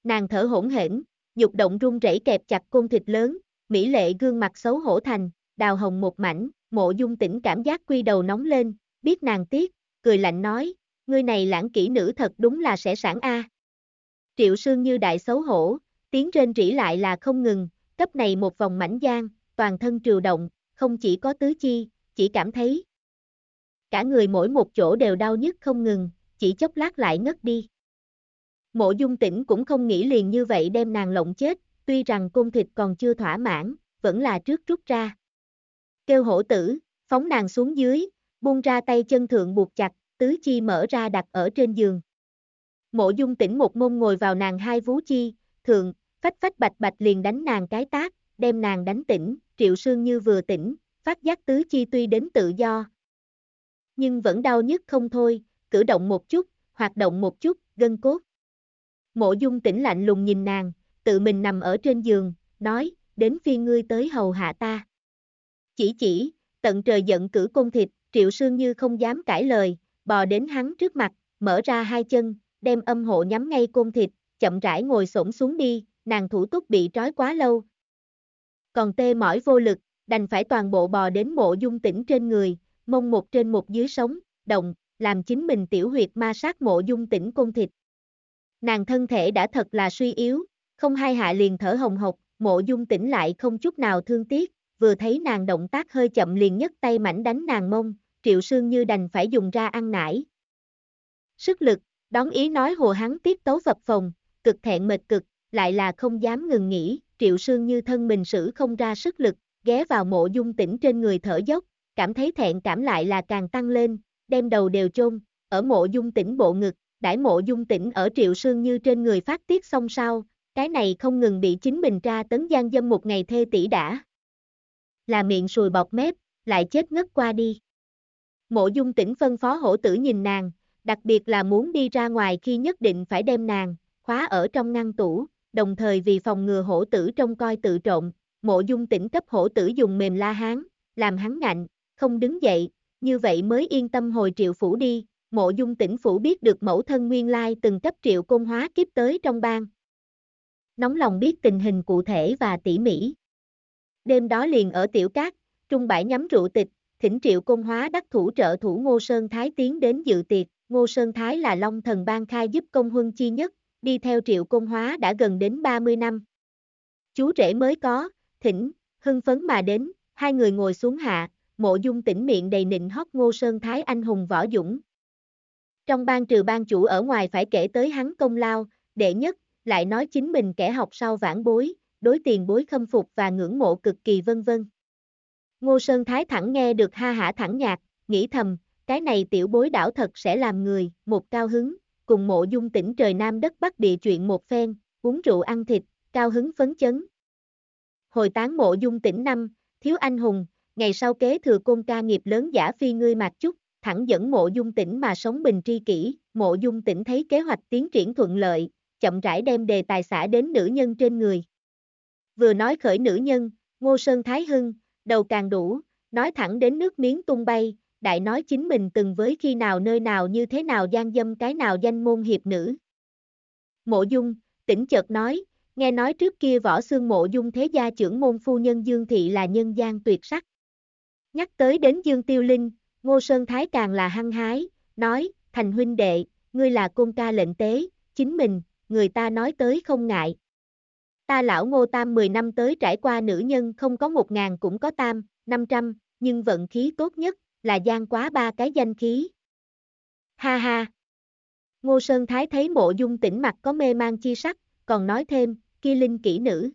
Nàng thở hỗn hển, dục động run rẩy kẹp chặt côn thịt lớn, mỹ lệ gương mặt xấu hổ thành, đào hồng một mảnh, mộ dung tỉnh cảm giác quy đầu nóng lên, biết nàng tiếc, cười lạnh nói, ngươi này lãng kỹ nữ thật đúng là sẽ sản A. Triệu sương như đại xấu hổ, tiếng trên rỉ lại là không ngừng, cấp này một vòng mảnh giang, toàn thân triều động, không chỉ có tứ chi, chỉ cảm thấy. Cả người mỗi một chỗ đều đau nhức không ngừng, chỉ chốc lát lại ngất đi. Mộ dung tỉnh cũng không nghĩ liền như vậy đem nàng lộng chết, tuy rằng cung thịt còn chưa thỏa mãn, vẫn là trước rút ra. Kêu hổ tử, phóng nàng xuống dưới, buông ra tay chân thượng buộc chặt, tứ chi mở ra đặt ở trên giường. Mộ dung tỉnh một mông ngồi vào nàng hai vú chi, thượng, phách phách bạch bạch liền đánh nàng cái tác, đem nàng đánh tỉnh, triệu sương như vừa tỉnh, phát giác tứ chi tuy đến tự do. Nhưng vẫn đau nhức không thôi, cử động một chút, hoạt động một chút, gân cốt. Mộ dung tỉnh lạnh lùng nhìn nàng, tự mình nằm ở trên giường, nói, đến phi ngươi tới hầu hạ ta. Chỉ chỉ, tận trời giận cử côn thịt, triệu sương như không dám cãi lời, bò đến hắn trước mặt, mở ra hai chân, đem âm hộ nhắm ngay côn thịt, chậm rãi ngồi xổm xuống đi, nàng thủ túc bị trói quá lâu. Còn tê mỏi vô lực, đành phải toàn bộ bò đến mộ dung tỉnh trên người, mông một trên một dưới sống, động, làm chính mình tiểu huyệt ma sát mộ dung tỉnh côn thịt. Nàng thân thể đã thật là suy yếu, không hai hạ liền thở hồng hộc, mộ dung tỉnh lại không chút nào thương tiếc, vừa thấy nàng động tác hơi chậm liền nhấc tay mảnh đánh nàng mông, triệu sương như đành phải dùng ra ăn nải. Sức lực, đón ý nói hồ hắn tiếp tấu phập phồng, cực thẹn mệt cực, lại là không dám ngừng nghỉ, triệu sương như thân mình sử không ra sức lực, ghé vào mộ dung tỉnh trên người thở dốc, cảm thấy thẹn cảm lại là càng tăng lên, đem đầu đều chôn, ở mộ dung tỉnh bộ ngực, đãi mộ dung tỉnh ở triệu sương như trên người phát tiết xong sau, cái này không ngừng bị chính mình tra tấn gian dâm một ngày thê tỷ đã. Là miệng sùi bọt mép, lại chết ngất qua đi. Mộ dung tỉnh phân phó hổ tử nhìn nàng, đặc biệt là muốn đi ra ngoài khi nhất định phải đem nàng, khóa ở trong ngăn tủ, đồng thời vì phòng ngừa hổ tử trông coi tự trộm, mộ dung tỉnh cấp hổ tử dùng mềm la hán, làm hắn ngạnh, không đứng dậy, như vậy mới yên tâm hồi triệu phủ đi, mộ dung tỉnh phủ biết được mẫu thân nguyên lai từng cấp triệu công hóa kiếp tới trong bang. Nóng lòng biết tình hình cụ thể và tỉ mỉ. Đêm đó liền ở tiểu cát, trung bãi nhắm rượu tịch, thỉnh triệu công hóa đắc thủ trợ thủ Ngô Sơn Thái tiến đến dự tiệc, Ngô Sơn Thái là Long thần ban khai giúp công huân chi nhất, đi theo triệu công hóa đã gần đến 30 năm. Chú rể mới có, thỉnh, hưng phấn mà đến, hai người ngồi xuống hạ, mộ dung tỉnh miệng đầy nịnh hót Ngô Sơn Thái anh hùng võ dũng. Trong ban trừ ban chủ ở ngoài phải kể tới hắn công lao, đệ nhất, lại nói chính mình kẻ học sau vãn bối, đối tiền bối khâm phục và ngưỡng mộ cực kỳ vân vân. Ngô Sơn Thái thẳng nghe được ha hả thẳng nhạc, nghĩ thầm, cái này tiểu bối đảo thật sẽ làm người, một cao hứng, cùng mộ dung tỉnh trời Nam đất Bắc địa chuyện một phen, uống rượu ăn thịt, cao hứng phấn chấn. Hồi tán mộ dung tỉnh năm, thiếu anh hùng, ngày sau kế thừa côn ca nghiệp lớn giả phi ngươi mạc chút, thẳng dẫn mộ dung tỉnh mà sống bình tri kỷ, mộ dung tỉnh thấy kế hoạch tiến triển thuận lợi, chậm rãi đem đề tài xã đến nữ nhân trên người. Vừa nói khởi nữ nhân, Ngô Sơn Thái Hưng, đầu càng đủ, nói thẳng đến nước miếng tung bay, đại nói chính mình từng với khi nào nơi nào như thế nào gian dâm cái nào danh môn hiệp nữ. Mộ dung, tỉnh chợt nói, nghe nói trước kia võ xương mộ dung thế gia trưởng môn phu nhân Dương Thị là nhân gian tuyệt sắc. Nhắc tới đến Dương Tiêu Linh, Ngô Sơn Thái càng là hăng hái, nói, thành huynh đệ, ngươi là côn ca lệnh tế, chính mình, người ta nói tới không ngại. Ta lão ngô tam 10 năm tới trải qua nữ nhân không có một ngàn cũng có tam, 500, nhưng vận khí tốt nhất, là gian quá ba cái danh khí. Ha ha! Ngô Sơn Thái thấy mộ dung tỉnh mặt có mê mang chi sắc, còn nói thêm, kia linh kỹ nữ.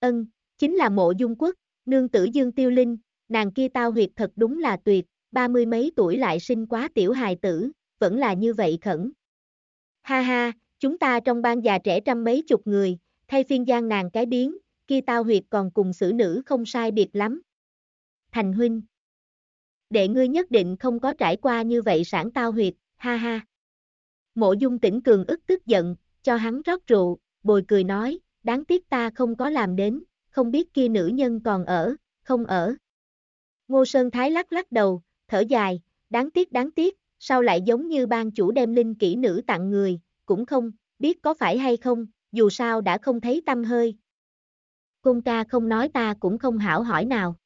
Ân, chính là mộ dung quốc, nương tử Dương Tiêu Linh, nàng kia tao huyệt thật đúng là tuyệt, ba mươi mấy tuổi lại sinh quá tiểu hài tử, vẫn là như vậy khẩn. Ha ha, chúng ta trong ban già trẻ trăm mấy chục người, thay phiên gian nàng cái biến, kia tao huyệt còn cùng xử nữ không sai biệt lắm. Thành huynh. Đệ ngươi nhất định không có trải qua như vậy sản tao huyệt, ha ha. Mộ dung tỉnh cường ức tức giận, cho hắn rót rượu, bồi cười nói, đáng tiếc ta không có làm đến, không biết kia nữ nhân còn ở, không ở. Ngô Sơn Thái lắc lắc đầu, thở dài, đáng tiếc đáng tiếc, sao lại giống như ban chủ đem linh kỹ nữ tặng người, cũng không, biết có phải hay không, dù sao đã không thấy tâm hơi. Cung ca không nói ta cũng không hảo hỏi nào.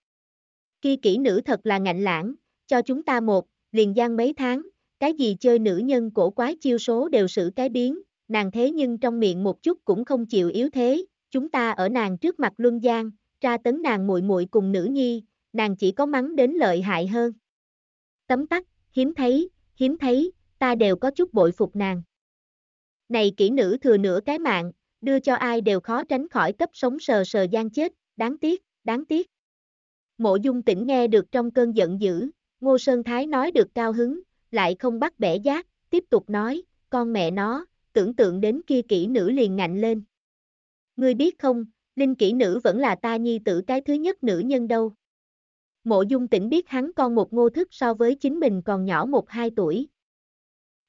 Kia kỹ nữ thật là ngạnh lãng, cho chúng ta một, liền gian mấy tháng, cái gì chơi nữ nhân cổ quái chiêu số đều xử cái biến, nàng thế nhưng trong miệng một chút cũng không chịu yếu thế, chúng ta ở nàng trước mặt luân gian, tra tấn nàng muội muội cùng nữ nhi, nàng chỉ có mắng đến lợi hại hơn. Tấm tắc, hiếm thấy, hiếm thấy, ta đều có chút bội phục nàng. Này kỹ nữ thừa nửa cái mạng, đưa cho ai đều khó tránh khỏi cấp sống sờ sờ gian chết, đáng tiếc, đáng tiếc. Mộ dung tỉnh nghe được trong cơn giận dữ, Ngô Sơn Thái nói được cao hứng, lại không bắt bẻ giác, tiếp tục nói, con mẹ nó, tưởng tượng đến kia kỹ nữ liền ngạnh lên. Ngươi biết không, linh kỹ nữ vẫn là ta nhi tử cái thứ nhất nữ nhân đâu. Mộ dung tỉnh biết hắn con một ngô thức so với chính mình còn nhỏ một hai tuổi.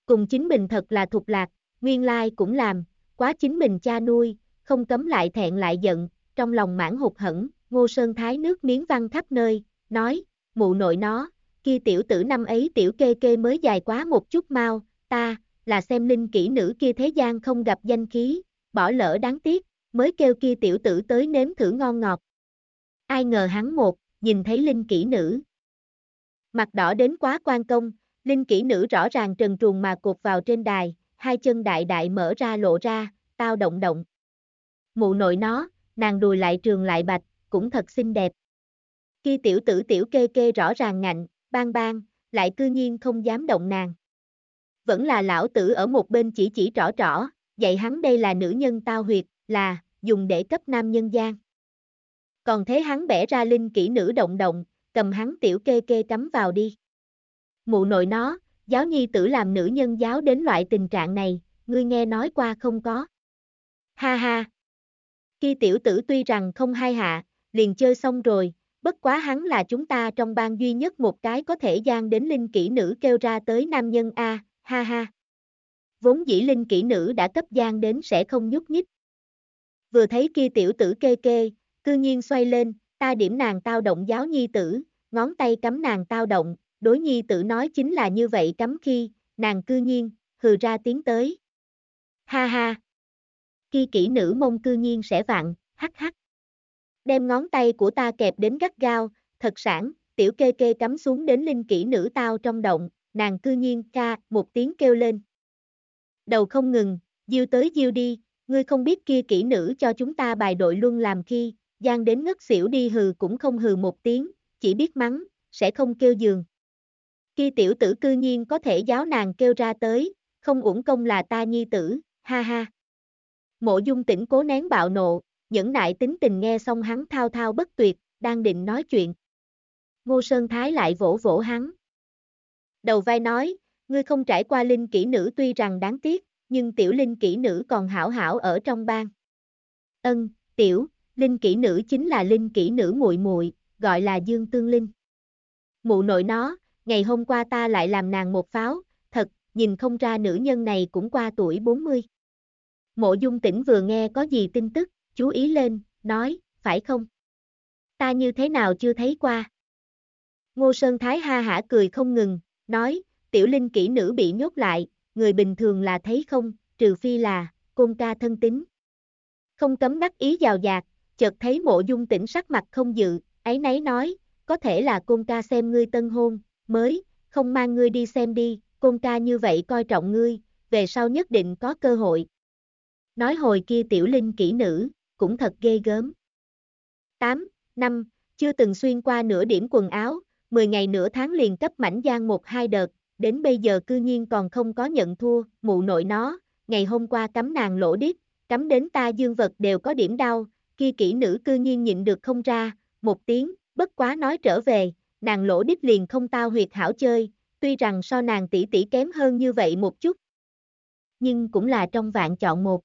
Cùng chính mình thật là thục lạc, nguyên lai cũng làm, quá chính mình cha nuôi, không cấm lại thẹn lại giận, trong lòng mãn hụt hẫng, ngô sơn thái nước miếng văng khắp nơi, nói, mụ nội nó, kia tiểu tử năm ấy tiểu kê kê mới dài quá một chút mau, ta, là xem linh kỹ nữ kia thế gian không gặp danh khí, bỏ lỡ đáng tiếc, mới kêu kia tiểu tử tới nếm thử ngon ngọt. Ai ngờ hắn một, nhìn thấy linh kỹ nữ. Mặt đỏ đến quá quan công, linh kỹ nữ rõ ràng trần truồng mà cột vào trên đài, hai chân đại đại mở ra lộ ra, tao động động. Mụ nội nó, nàng đùi lại trường lại bạch, cũng thật xinh đẹp. Khi tiểu tử tiểu kê kê rõ ràng ngạnh, bang bang, lại cư nhiên không dám động nàng. Vẫn là lão tử ở một bên chỉ chỉ trỏ trỏ, dạy hắn đây là nữ nhân tao huyệt, là, dùng để cấp nam nhân gian. Còn thế hắn bẻ ra linh kỹ nữ động động, cầm hắn tiểu kê kê cắm vào đi. Mụ nội nó, giáo nhi tử làm nữ nhân giáo đến loại tình trạng này, ngươi nghe nói qua không có. Ha ha. Khi tiểu tử tuy rằng không hai hạ, liền chơi xong rồi, bất quá hắn là chúng ta trong bang duy nhất một cái có thể gian đến linh kỹ nữ kêu ra tới nam nhân A, ha ha. Vốn dĩ linh kỹ nữ đã cấp gian đến sẽ không nhúc nhích. Vừa thấy kia tiểu tử kê kê, cư nhiên xoay lên, ta điểm nàng tao động giáo nhi tử, ngón tay cắm nàng tao động, đối nhi tử nói chính là như vậy cắm khi, nàng cư nhiên, hừ ra tiếng tới. Ha ha! Khi kỹ nữ mông cư nhiên sẽ vặn, hắc hắc. Đem ngón tay của ta kẹp đến gắt gao, thật sản, tiểu kê kê cắm xuống đến linh kỹ nữ tao trong động, nàng cư nhiên ca, một tiếng kêu lên. Đầu không ngừng, diêu tới diêu đi, ngươi không biết kia kỹ nữ cho chúng ta bài đội luân làm khi, gian đến ngất xỉu đi hừ cũng không hừ một tiếng, chỉ biết mắng, sẽ không kêu giường. Kia tiểu tử cư nhiên có thể giáo nàng kêu ra tới, không uổng công là ta nhi tử, ha ha. Mộ dung tỉnh cố nén bạo nộ, nhẫn nại tính tình nghe xong hắn thao thao bất tuyệt, đang định nói chuyện. Ngô Sơn Thái lại vỗ vỗ hắn. Đầu vai nói, ngươi không trải qua linh kỹ nữ tuy rằng đáng tiếc, nhưng tiểu linh kỹ nữ còn hảo hảo ở trong bang. Ân, tiểu, linh kỹ nữ chính là linh kỹ nữ muội muội, gọi là Dương Tương Linh. Mụ nội nó, ngày hôm qua ta lại làm nàng một pháo, thật, nhìn không ra nữ nhân này cũng qua tuổi 40. Mộ dung tỉnh vừa nghe có gì tin tức, chú ý lên, nói, phải không? Ta như thế nào chưa thấy qua? Ngô Sơn Thái ha hả cười không ngừng, nói, tiểu linh kỹ nữ bị nhốt lại, người bình thường là thấy không, trừ phi là, côn ca thân tính. Không cấm đắc ý giàu dạt, chợt thấy mộ dung tỉnh sắc mặt không dự, ấy nấy nói, có thể là côn ca xem ngươi tân hôn, mới, không mang ngươi đi xem đi, côn ca như vậy coi trọng ngươi, về sau nhất định có cơ hội. Nói hồi kia tiểu linh kỹ nữ, cũng thật ghê gớm. 8. năm Chưa từng xuyên qua nửa điểm quần áo, 10 ngày nửa tháng liền cấp mảnh giang một hai đợt, đến bây giờ cư nhiên còn không có nhận thua, mụ nội nó, ngày hôm qua cắm nàng lỗ điếc, cắm đến ta dương vật đều có điểm đau, kia kỹ nữ cư nhiên nhịn được không ra, một tiếng, bất quá nói trở về, nàng lỗ đít liền không tao huyệt hảo chơi, tuy rằng so nàng tỷ tỷ kém hơn như vậy một chút. Nhưng cũng là trong vạn chọn một.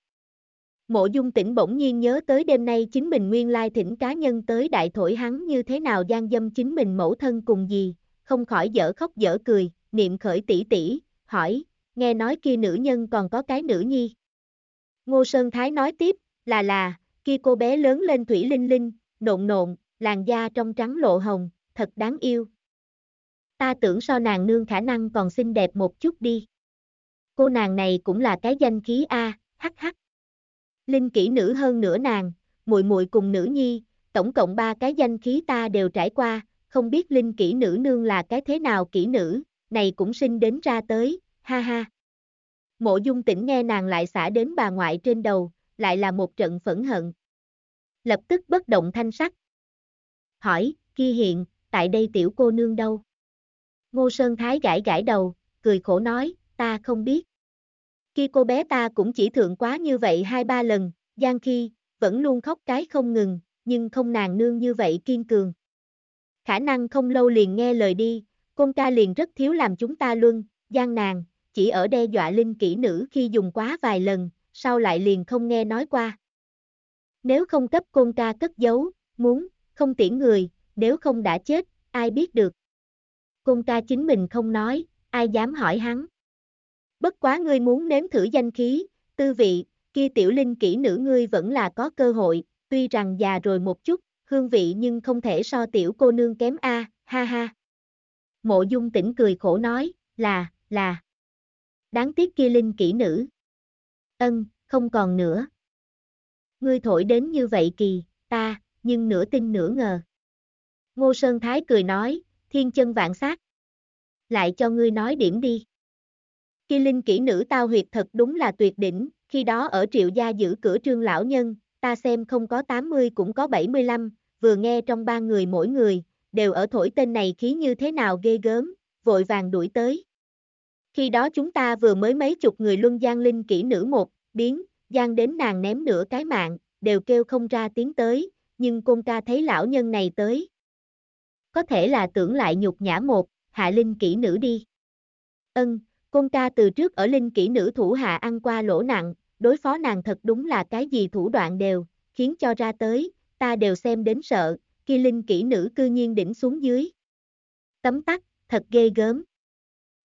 Mộ dung tỉnh bỗng nhiên nhớ tới đêm nay chính mình nguyên lai thỉnh cá nhân tới đại thổi hắn như thế nào gian dâm chính mình mẫu thân cùng gì, không khỏi dở khóc dở cười, niệm khởi tỷ tỷ, hỏi, nghe nói kia nữ nhân còn có cái nữ nhi. Ngô Sơn Thái nói tiếp, là là, kia cô bé lớn lên thủy linh linh, nộn nộn, làn da trong trắng lộ hồng, thật đáng yêu. Ta tưởng so nàng nương khả năng còn xinh đẹp một chút đi. Cô nàng này cũng là cái danh khí A, hắc hắc. Linh kỹ nữ hơn nửa nàng, muội muội cùng nữ nhi, tổng cộng ba cái danh khí ta đều trải qua, không biết linh kỹ nữ nương là cái thế nào kỹ nữ, này cũng sinh đến ra tới, ha ha. Mộ dung tỉnh nghe nàng lại xả đến bà ngoại trên đầu, lại là một trận phẫn hận. Lập tức bất động thanh sắc. Hỏi, kia hiện, tại đây tiểu cô nương đâu? Ngô Sơn Thái gãi gãi đầu, cười khổ nói, ta không biết. Khi cô bé ta cũng chỉ thượng quá như vậy hai ba lần, Giang khi, vẫn luôn khóc cái không ngừng, nhưng không nàng nương như vậy kiên cường. Khả năng không lâu liền nghe lời đi, Côn ca liền rất thiếu làm chúng ta luân, Giang nàng, chỉ ở đe dọa linh kỹ nữ khi dùng quá vài lần, sau lại liền không nghe nói qua. Nếu không cấp côn ca cất giấu, muốn, không tiễn người, nếu không đã chết, ai biết được. cung ca chính mình không nói, ai dám hỏi hắn. Bất quá ngươi muốn nếm thử danh khí, tư vị, kia tiểu linh kỹ nữ ngươi vẫn là có cơ hội, tuy rằng già rồi một chút, hương vị nhưng không thể so tiểu cô nương kém a, ha ha. Mộ dung tỉnh cười khổ nói, là, là. Đáng tiếc kia linh kỹ nữ. Ân, không còn nữa. Ngươi thổi đến như vậy kỳ, ta, nhưng nửa tin nửa ngờ. Ngô Sơn Thái cười nói, thiên chân vạn sát. Lại cho ngươi nói điểm đi. Khi linh kỹ nữ tao huyệt thật đúng là tuyệt đỉnh, khi đó ở triệu gia giữ cửa trương lão nhân, ta xem không có 80 cũng có 75, vừa nghe trong ba người mỗi người, đều ở thổi tên này khí như thế nào ghê gớm, vội vàng đuổi tới. Khi đó chúng ta vừa mới mấy chục người luân gian linh kỹ nữ một, biến, gian đến nàng ném nửa cái mạng, đều kêu không ra tiếng tới, nhưng côn ca thấy lão nhân này tới. Có thể là tưởng lại nhục nhã một, hạ linh kỹ nữ đi. Ân, côn ca từ trước ở linh kỹ nữ thủ hạ ăn qua lỗ nặng, đối phó nàng thật đúng là cái gì thủ đoạn đều, khiến cho ra tới, ta đều xem đến sợ, Khi linh kỹ nữ cư nhiên đỉnh xuống dưới. Tấm tắc, thật ghê gớm.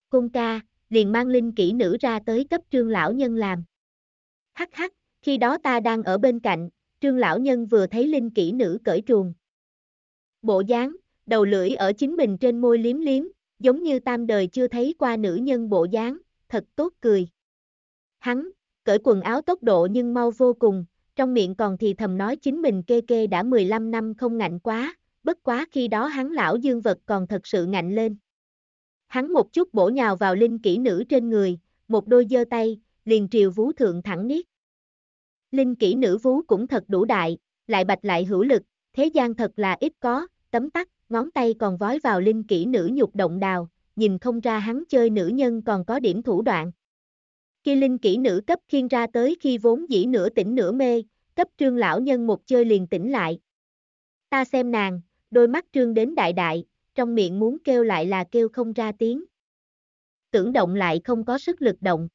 Côn ca, liền mang linh kỹ nữ ra tới cấp trương lão nhân làm. Hắc hắc, khi đó ta đang ở bên cạnh, trương lão nhân vừa thấy linh kỹ nữ cởi truồng. Bộ dáng, đầu lưỡi ở chính mình trên môi liếm liếm, giống như tam đời chưa thấy qua nữ nhân bộ dáng, thật tốt cười. Hắn, cởi quần áo tốc độ nhưng mau vô cùng, trong miệng còn thì thầm nói chính mình kê kê đã 15 năm không ngạnh quá, bất quá khi đó hắn lão dương vật còn thật sự ngạnh lên. Hắn một chút bổ nhào vào linh kỹ nữ trên người, một đôi giơ tay, liền triều vú thượng thẳng niết. Linh kỹ nữ vú cũng thật đủ đại, lại bạch lại hữu lực, thế gian thật là ít có, tấm tắc, ngón tay còn vói vào linh kỹ nữ nhục động đào, nhìn không ra hắn chơi nữ nhân còn có điểm thủ đoạn. Khi linh kỹ nữ cấp khiên ra tới khi vốn dĩ nửa tỉnh nửa mê, cấp trương lão nhân một chơi liền tỉnh lại. Ta xem nàng, đôi mắt trương đến đại đại, trong miệng muốn kêu lại là kêu không ra tiếng. Tưởng động lại không có sức lực động.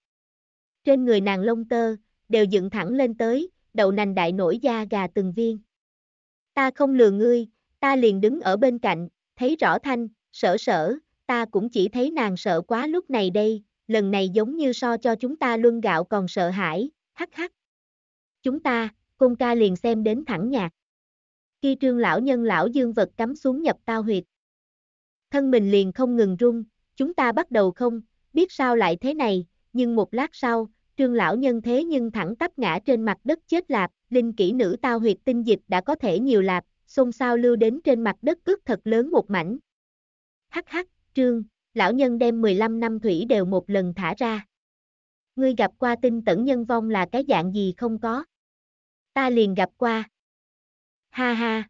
Trên người nàng lông tơ, đều dựng thẳng lên tới, đầu nành đại nổi da gà từng viên. Ta không lừa ngươi, ta liền đứng ở bên cạnh, thấy rõ thanh, sở sở, ta cũng chỉ thấy nàng sợ quá lúc này đây, lần này giống như so cho chúng ta luân gạo còn sợ hãi, hắc hắc. Chúng ta, cung ca liền xem đến thẳng nhạc. Khi trương lão nhân lão dương vật cắm xuống nhập tao huyệt. Thân mình liền không ngừng rung, chúng ta bắt đầu không, biết sao lại thế này, nhưng một lát sau, trương lão nhân thế nhưng thẳng tắp ngã trên mặt đất chết lạp, linh kỹ nữ tao huyệt tinh dịch đã có thể nhiều lạp, xôn xao lưu đến trên mặt đất ướt thật lớn một mảnh. Hắc hắc, trương, lão nhân đem 15 năm thủy đều một lần thả ra. Ngươi gặp qua tinh tẩn nhân vong là cái dạng gì không có? Ta liền gặp qua. Ha ha.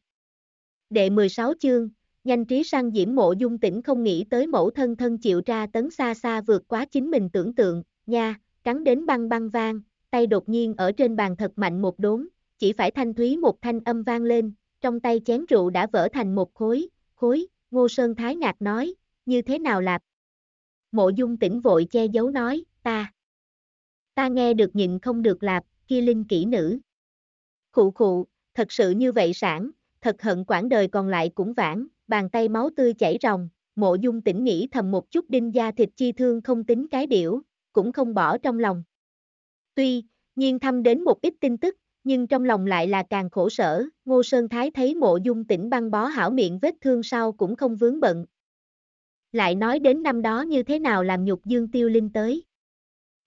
Đệ 16 chương, nhanh trí sang diễm mộ dung tỉnh không nghĩ tới mẫu thân thân chịu ra tấn xa xa vượt quá chính mình tưởng tượng, nha, cắn đến băng băng vang, tay đột nhiên ở trên bàn thật mạnh một đốn, chỉ phải thanh thúy một thanh âm vang lên, trong tay chén rượu đã vỡ thành một khối, khối, Ngô Sơn Thái ngạc nói, như thế nào lạp? Mộ dung tỉnh vội che giấu nói, ta, ta nghe được nhịn không được lạp, kia linh kỹ nữ. Khụ khụ, thật sự như vậy sản, thật hận quãng đời còn lại cũng vãn, bàn tay máu tươi chảy ròng, mộ dung tỉnh nghĩ thầm một chút đinh da thịt chi thương không tính cái điểu, cũng không bỏ trong lòng. Tuy, nhiên thăm đến một ít tin tức, nhưng trong lòng lại là càng khổ sở, Ngô Sơn Thái thấy mộ dung tỉnh băng bó hảo miệng vết thương sau cũng không vướng bận. Lại nói đến năm đó như thế nào làm nhục Dương Tiêu Linh tới.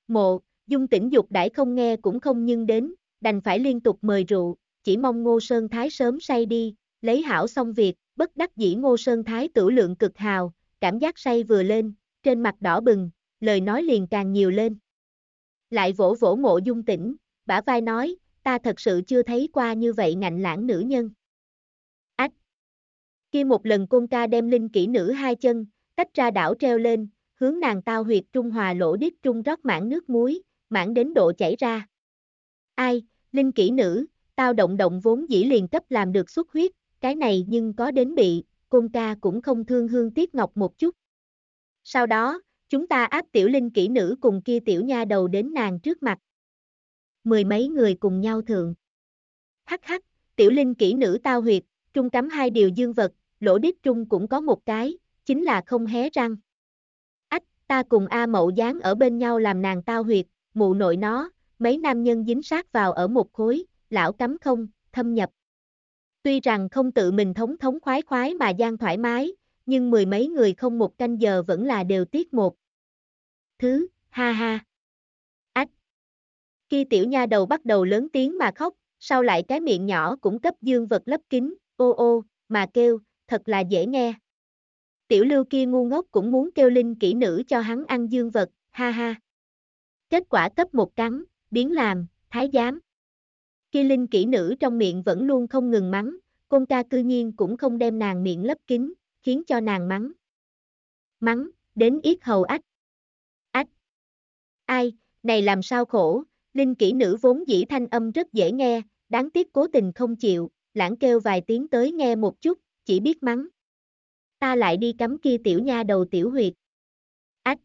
Mộ, dung tỉnh dục đãi không nghe cũng không nhưng đến, đành phải liên tục mời rượu, chỉ mong Ngô Sơn Thái sớm say đi, lấy hảo xong việc, bất đắc dĩ Ngô Sơn Thái tử lượng cực hào, cảm giác say vừa lên, trên mặt đỏ bừng, lời nói liền càng nhiều lên. Lại vỗ vỗ mộ dung tỉnh, bả vai nói, ta thật sự chưa thấy qua như vậy ngạnh lãng nữ nhân. Ách! Kia một lần côn ca đem linh kỹ nữ hai chân, tách ra đảo treo lên, hướng nàng tao huyệt trung hòa lỗ đít trung rót mãn nước muối, mãn đến độ chảy ra. Ai, linh kỹ nữ, tao động động vốn dĩ liền cấp làm được xuất huyết, cái này nhưng có đến bị, côn ca cũng không thương hương tiếc ngọc một chút. Sau đó, chúng ta áp tiểu linh kỹ nữ cùng kia tiểu nha đầu đến nàng trước mặt. Mười mấy người cùng nhau thượng. Hắc hắc, tiểu linh kỹ nữ tao huyệt, trung cắm hai điều dương vật, lỗ đít trung cũng có một cái, chính là không hé răng. Ách, ta cùng A Mậu dán ở bên nhau làm nàng tao huyệt, mụ nội nó, mấy nam nhân dính sát vào ở một khối, lão cắm không, thâm nhập. Tuy rằng không tự mình thống thống khoái khoái mà gian thoải mái, nhưng mười mấy người không một canh giờ vẫn là đều tiết một. Thứ, ha ha. Khi tiểu nha đầu bắt đầu lớn tiếng mà khóc, sau lại cái miệng nhỏ cũng cấp dương vật lấp kín, ô ô, mà kêu, thật là dễ nghe. Tiểu lưu kia ngu ngốc cũng muốn kêu linh kỹ nữ cho hắn ăn dương vật, ha ha. Kết quả cấp một cắn, biến làm, thái giám. Khi linh kỹ nữ trong miệng vẫn luôn không ngừng mắng, côn ca cư nhiên cũng không đem nàng miệng lấp kín, khiến cho nàng mắng. Mắng, đến yết hầu ách. Ách. Ai, này làm sao khổ, linh kỹ nữ vốn dĩ thanh âm rất dễ nghe, đáng tiếc cố tình không chịu, lãng kêu vài tiếng tới nghe một chút, chỉ biết mắng. Ta lại đi cắm kia tiểu nha đầu tiểu huyệt. Ách.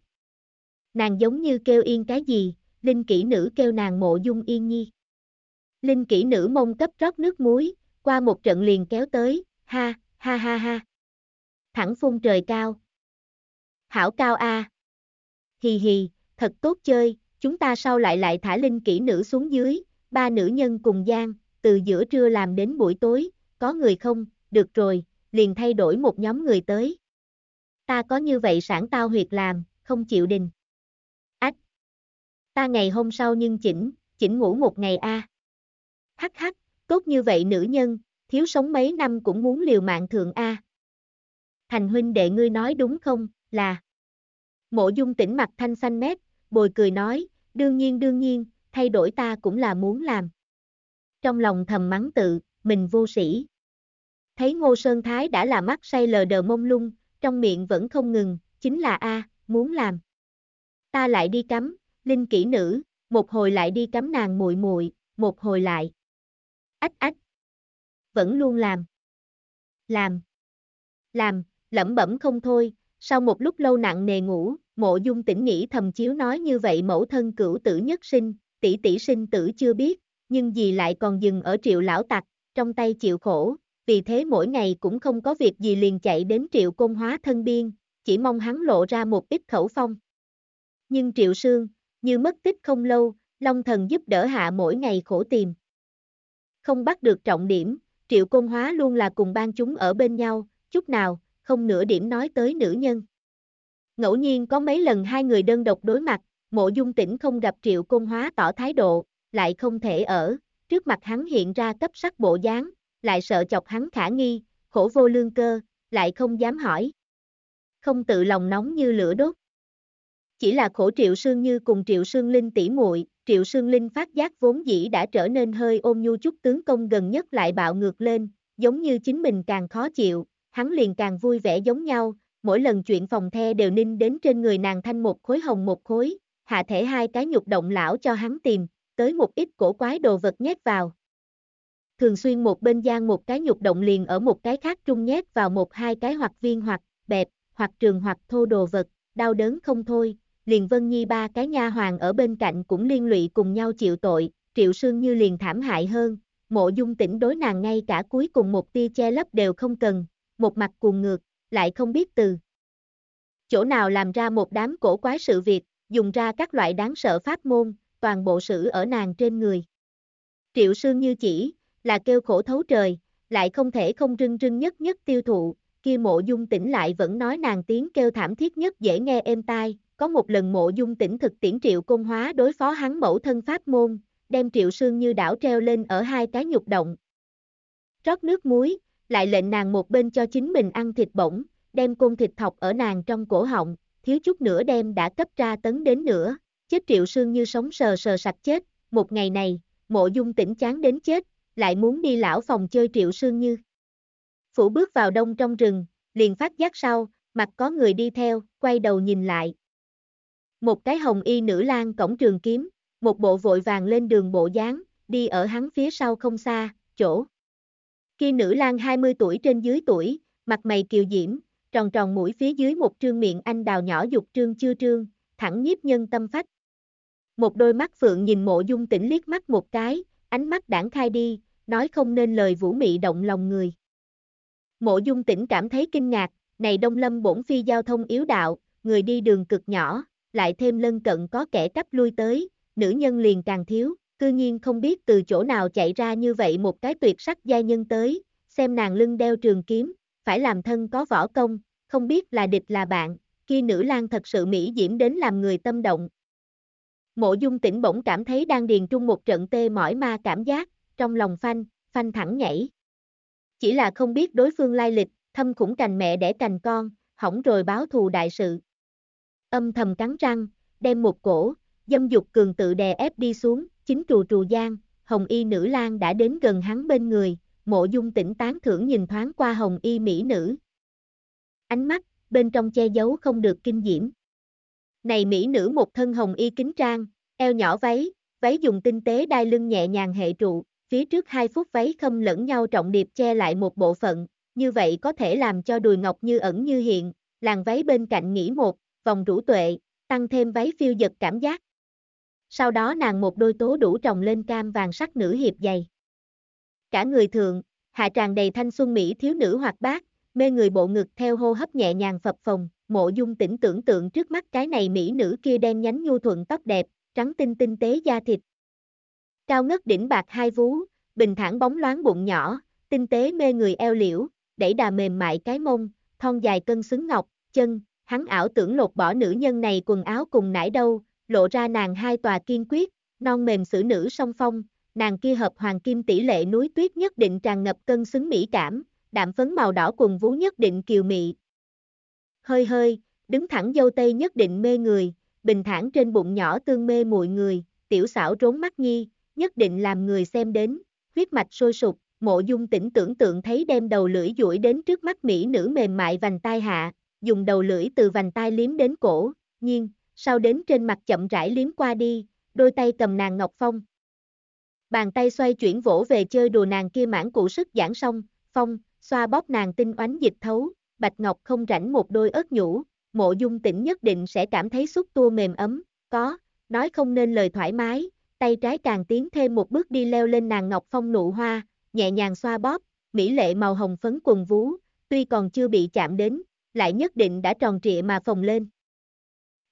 Nàng giống như kêu yên cái gì, linh kỹ nữ kêu nàng mộ dung yên nhi. Linh kỹ nữ mông cấp rót nước muối, qua một trận liền kéo tới, ha, ha ha ha. Thẳng phun trời cao. Hảo cao a. Hì hì, thật tốt chơi, chúng ta sau lại lại thả linh kỹ nữ xuống dưới, ba nữ nhân cùng gian, từ giữa trưa làm đến buổi tối, có người không, được rồi, liền thay đổi một nhóm người tới. Ta có như vậy sản tao huyệt làm, không chịu đình. Ách! Ta ngày hôm sau nhưng chỉnh, chỉnh ngủ một ngày a. Hắc hắc, tốt như vậy nữ nhân, thiếu sống mấy năm cũng muốn liều mạng thượng A. Thành huynh đệ ngươi nói đúng không, là. Mộ dung tỉnh mặt thanh xanh mét, bồi cười nói, đương nhiên đương nhiên, thay đổi ta cũng là muốn làm. Trong lòng thầm mắng tự, mình vô sĩ. Thấy Ngô Sơn Thái đã là mắt say lờ đờ mông lung, trong miệng vẫn không ngừng, chính là A, muốn làm. Ta lại đi cắm, linh kỹ nữ, một hồi lại đi cắm nàng muội muội, một hồi lại. Ách ách. Vẫn luôn làm. Làm. Làm, lẩm bẩm không thôi, sau một lúc lâu nặng nề ngủ, mộ dung tỉnh nghĩ thầm chiếu nói như vậy mẫu thân cửu tử nhất sinh, tỷ tỷ sinh tử chưa biết, nhưng gì lại còn dừng ở triệu lão tặc, trong tay chịu khổ, vì thế mỗi ngày cũng không có việc gì liền chạy đến triệu công hóa thân biên, chỉ mong hắn lộ ra một ít khẩu phong. Nhưng triệu sương, như mất tích không lâu, Long thần giúp đỡ hạ mỗi ngày khổ tìm. Không bắt được trọng điểm, triệu công hóa luôn là cùng ban chúng ở bên nhau, chút nào, không nửa điểm nói tới nữ nhân. Ngẫu nhiên có mấy lần hai người đơn độc đối mặt, mộ dung tỉnh không gặp triệu công hóa tỏ thái độ, lại không thể ở, trước mặt hắn hiện ra cấp sắc bộ dáng, lại sợ chọc hắn khả nghi, khổ vô lương cơ, lại không dám hỏi. Không tự lòng nóng như lửa đốt. Chỉ là khổ Triệu Sương Như cùng Triệu Sương Linh tỉ muội, Triệu Sương Linh phát giác vốn dĩ đã trở nên hơi ôm nhu chút tướng công gần nhất lại bạo ngược lên, giống như chính mình càng khó chịu, hắn liền càng vui vẻ giống nhau, mỗi lần chuyện phòng the đều ninh đến trên người nàng thanh một khối hồng một khối, hạ thể hai cái nhục động lão cho hắn tìm, tới một ít cổ quái đồ vật nhét vào. Thường xuyên một bên gian một cái nhục động liền ở một cái khác trung nhét vào một hai cái hoặc viên hoặc bẹp, hoặc trường hoặc thô đồ vật, đau đớn không thôi, liền Vân Nhi ba cái nha hoàng ở bên cạnh cũng liên lụy cùng nhau chịu tội, Triệu Sương Như liền thảm hại hơn, mộ dung tỉnh đối nàng ngay cả cuối cùng một tia che lấp đều không cần, một mặt cuồng ngược, lại không biết từ. Chỗ nào làm ra một đám cổ quái sự việc, dùng ra các loại đáng sợ pháp môn, toàn bộ sự ở nàng trên người. Triệu Sương Như chỉ, là kêu khổ thấu trời, lại không thể không rưng rưng nhất nhất tiêu thụ, kia mộ dung tỉnh lại vẫn nói nàng tiếng kêu thảm thiết nhất dễ nghe êm tai, có một lần mộ dung tỉnh thực tiễn triệu công hóa đối phó hắn mẫu thân pháp môn, đem triệu sương như đảo treo lên ở hai cái nhục động. Rót nước muối, lại lệnh nàng một bên cho chính mình ăn thịt bổng, đem côn thịt thọc ở nàng trong cổ họng, thiếu chút nữa đem đã cấp ra tấn đến nữa, chết triệu sương như sống sờ sờ sạch chết, một ngày này, mộ dung tỉnh chán đến chết, lại muốn đi lão phòng chơi triệu sương như. Phủ bước vào đông trong rừng, liền phát giác sau, mặt có người đi theo, quay đầu nhìn lại. Một cái hồng y nữ lang cổng trường kiếm, một bộ vội vàng lên đường bộ dáng, đi ở hắn phía sau không xa, chỗ. Kia nữ lang 20 tuổi trên dưới tuổi, mặt mày kiều diễm, tròn tròn mũi phía dưới một trương miệng anh đào nhỏ dục trương chưa trương, thẳng nhiếp nhân tâm phách. Một đôi mắt phượng nhìn mộ dung tỉnh liếc mắt một cái, ánh mắt đảng khai đi, nói không nên lời vũ mị động lòng người. Mộ dung tỉnh cảm thấy kinh ngạc, này đông lâm bổn phi giao thông yếu đạo, người đi đường cực nhỏ, lại thêm lân cận có kẻ cắp lui tới, nữ nhân liền càng thiếu, cư nhiên không biết từ chỗ nào chạy ra như vậy một cái tuyệt sắc giai nhân tới, xem nàng lưng đeo trường kiếm, phải làm thân có võ công, không biết là địch là bạn, kia nữ lang thật sự mỹ diễm đến làm người tâm động. Mộ dung tỉnh bỗng cảm thấy đang điền trung một trận tê mỏi ma cảm giác, trong lòng phanh, phanh thẳng nhảy. Chỉ là không biết đối phương lai lịch, thâm khủng cành mẹ đẻ cành con, hỏng rồi báo thù đại sự. Âm thầm cắn răng, đem một cổ, dâm dục cường tự đè ép đi xuống, chính trù trù giang, hồng y nữ lang đã đến gần hắn bên người, mộ dung tỉnh tán thưởng nhìn thoáng qua hồng y mỹ nữ. Ánh mắt, bên trong che giấu không được kinh diễm. Này mỹ nữ một thân hồng y kính trang, eo nhỏ váy, váy dùng tinh tế đai lưng nhẹ nhàng hệ trụ, phía trước hai phút váy khâm lẫn nhau trọng điệp che lại một bộ phận, như vậy có thể làm cho đùi ngọc như ẩn như hiện, làn váy bên cạnh nghỉ một, vòng rủ tuệ, tăng thêm váy phiêu giật cảm giác. Sau đó nàng một đôi tố đủ trồng lên cam vàng sắc nữ hiệp dày. Cả người thường, hạ tràn đầy thanh xuân mỹ thiếu nữ hoạt bát, mê người bộ ngực theo hô hấp nhẹ nhàng phập phồng, mộ dung tỉnh tưởng tượng trước mắt cái này mỹ nữ kia đen nhánh nhu thuận tóc đẹp, trắng tinh tinh tế da thịt. Cao ngất đỉnh bạc hai vú, bình thản bóng loáng bụng nhỏ, tinh tế mê người eo liễu, đẩy đà mềm mại cái mông, thon dài cân xứng ngọc, chân, hắn ảo tưởng lột bỏ nữ nhân này quần áo cùng nải đâu, lộ ra nàng hai tòa kiên quyết, non mềm xử nữ song phong, nàng kia hợp hoàng kim tỷ lệ núi tuyết nhất định tràn ngập cân xứng mỹ cảm, đạm phấn màu đỏ quần vú nhất định kiều mị. Hơi hơi, đứng thẳng dâu tây nhất định mê người, bình thản trên bụng nhỏ tương mê mùi người, tiểu xảo trốn mắt nhi, nhất định làm người xem đến, huyết mạch sôi sục, mộ dung tỉnh tưởng tượng thấy đem đầu lưỡi duỗi đến trước mắt mỹ nữ mềm mại vành tai hạ, dùng đầu lưỡi từ vành tai liếm đến cổ, nhiên, sau đến trên mặt chậm rãi liếm qua đi, đôi tay cầm nàng ngọc phong. Bàn tay xoay chuyển vỗ về chơi đùa nàng kia mãn cụ sức giãn xong, phong, xoa bóp nàng tinh oánh dịch thấu, Bạch Ngọc không rảnh một đôi ớt nhũ, mộ dung tỉnh nhất định sẽ cảm thấy xúc tua mềm ấm, có, nói không nên lời thoải mái, tay trái càng tiến thêm một bước đi leo lên nàng Ngọc Phong nụ hoa, nhẹ nhàng xoa bóp, mỹ lệ màu hồng phấn quần vú, tuy còn chưa bị chạm đến, lại nhất định đã tròn trịa mà phồng lên.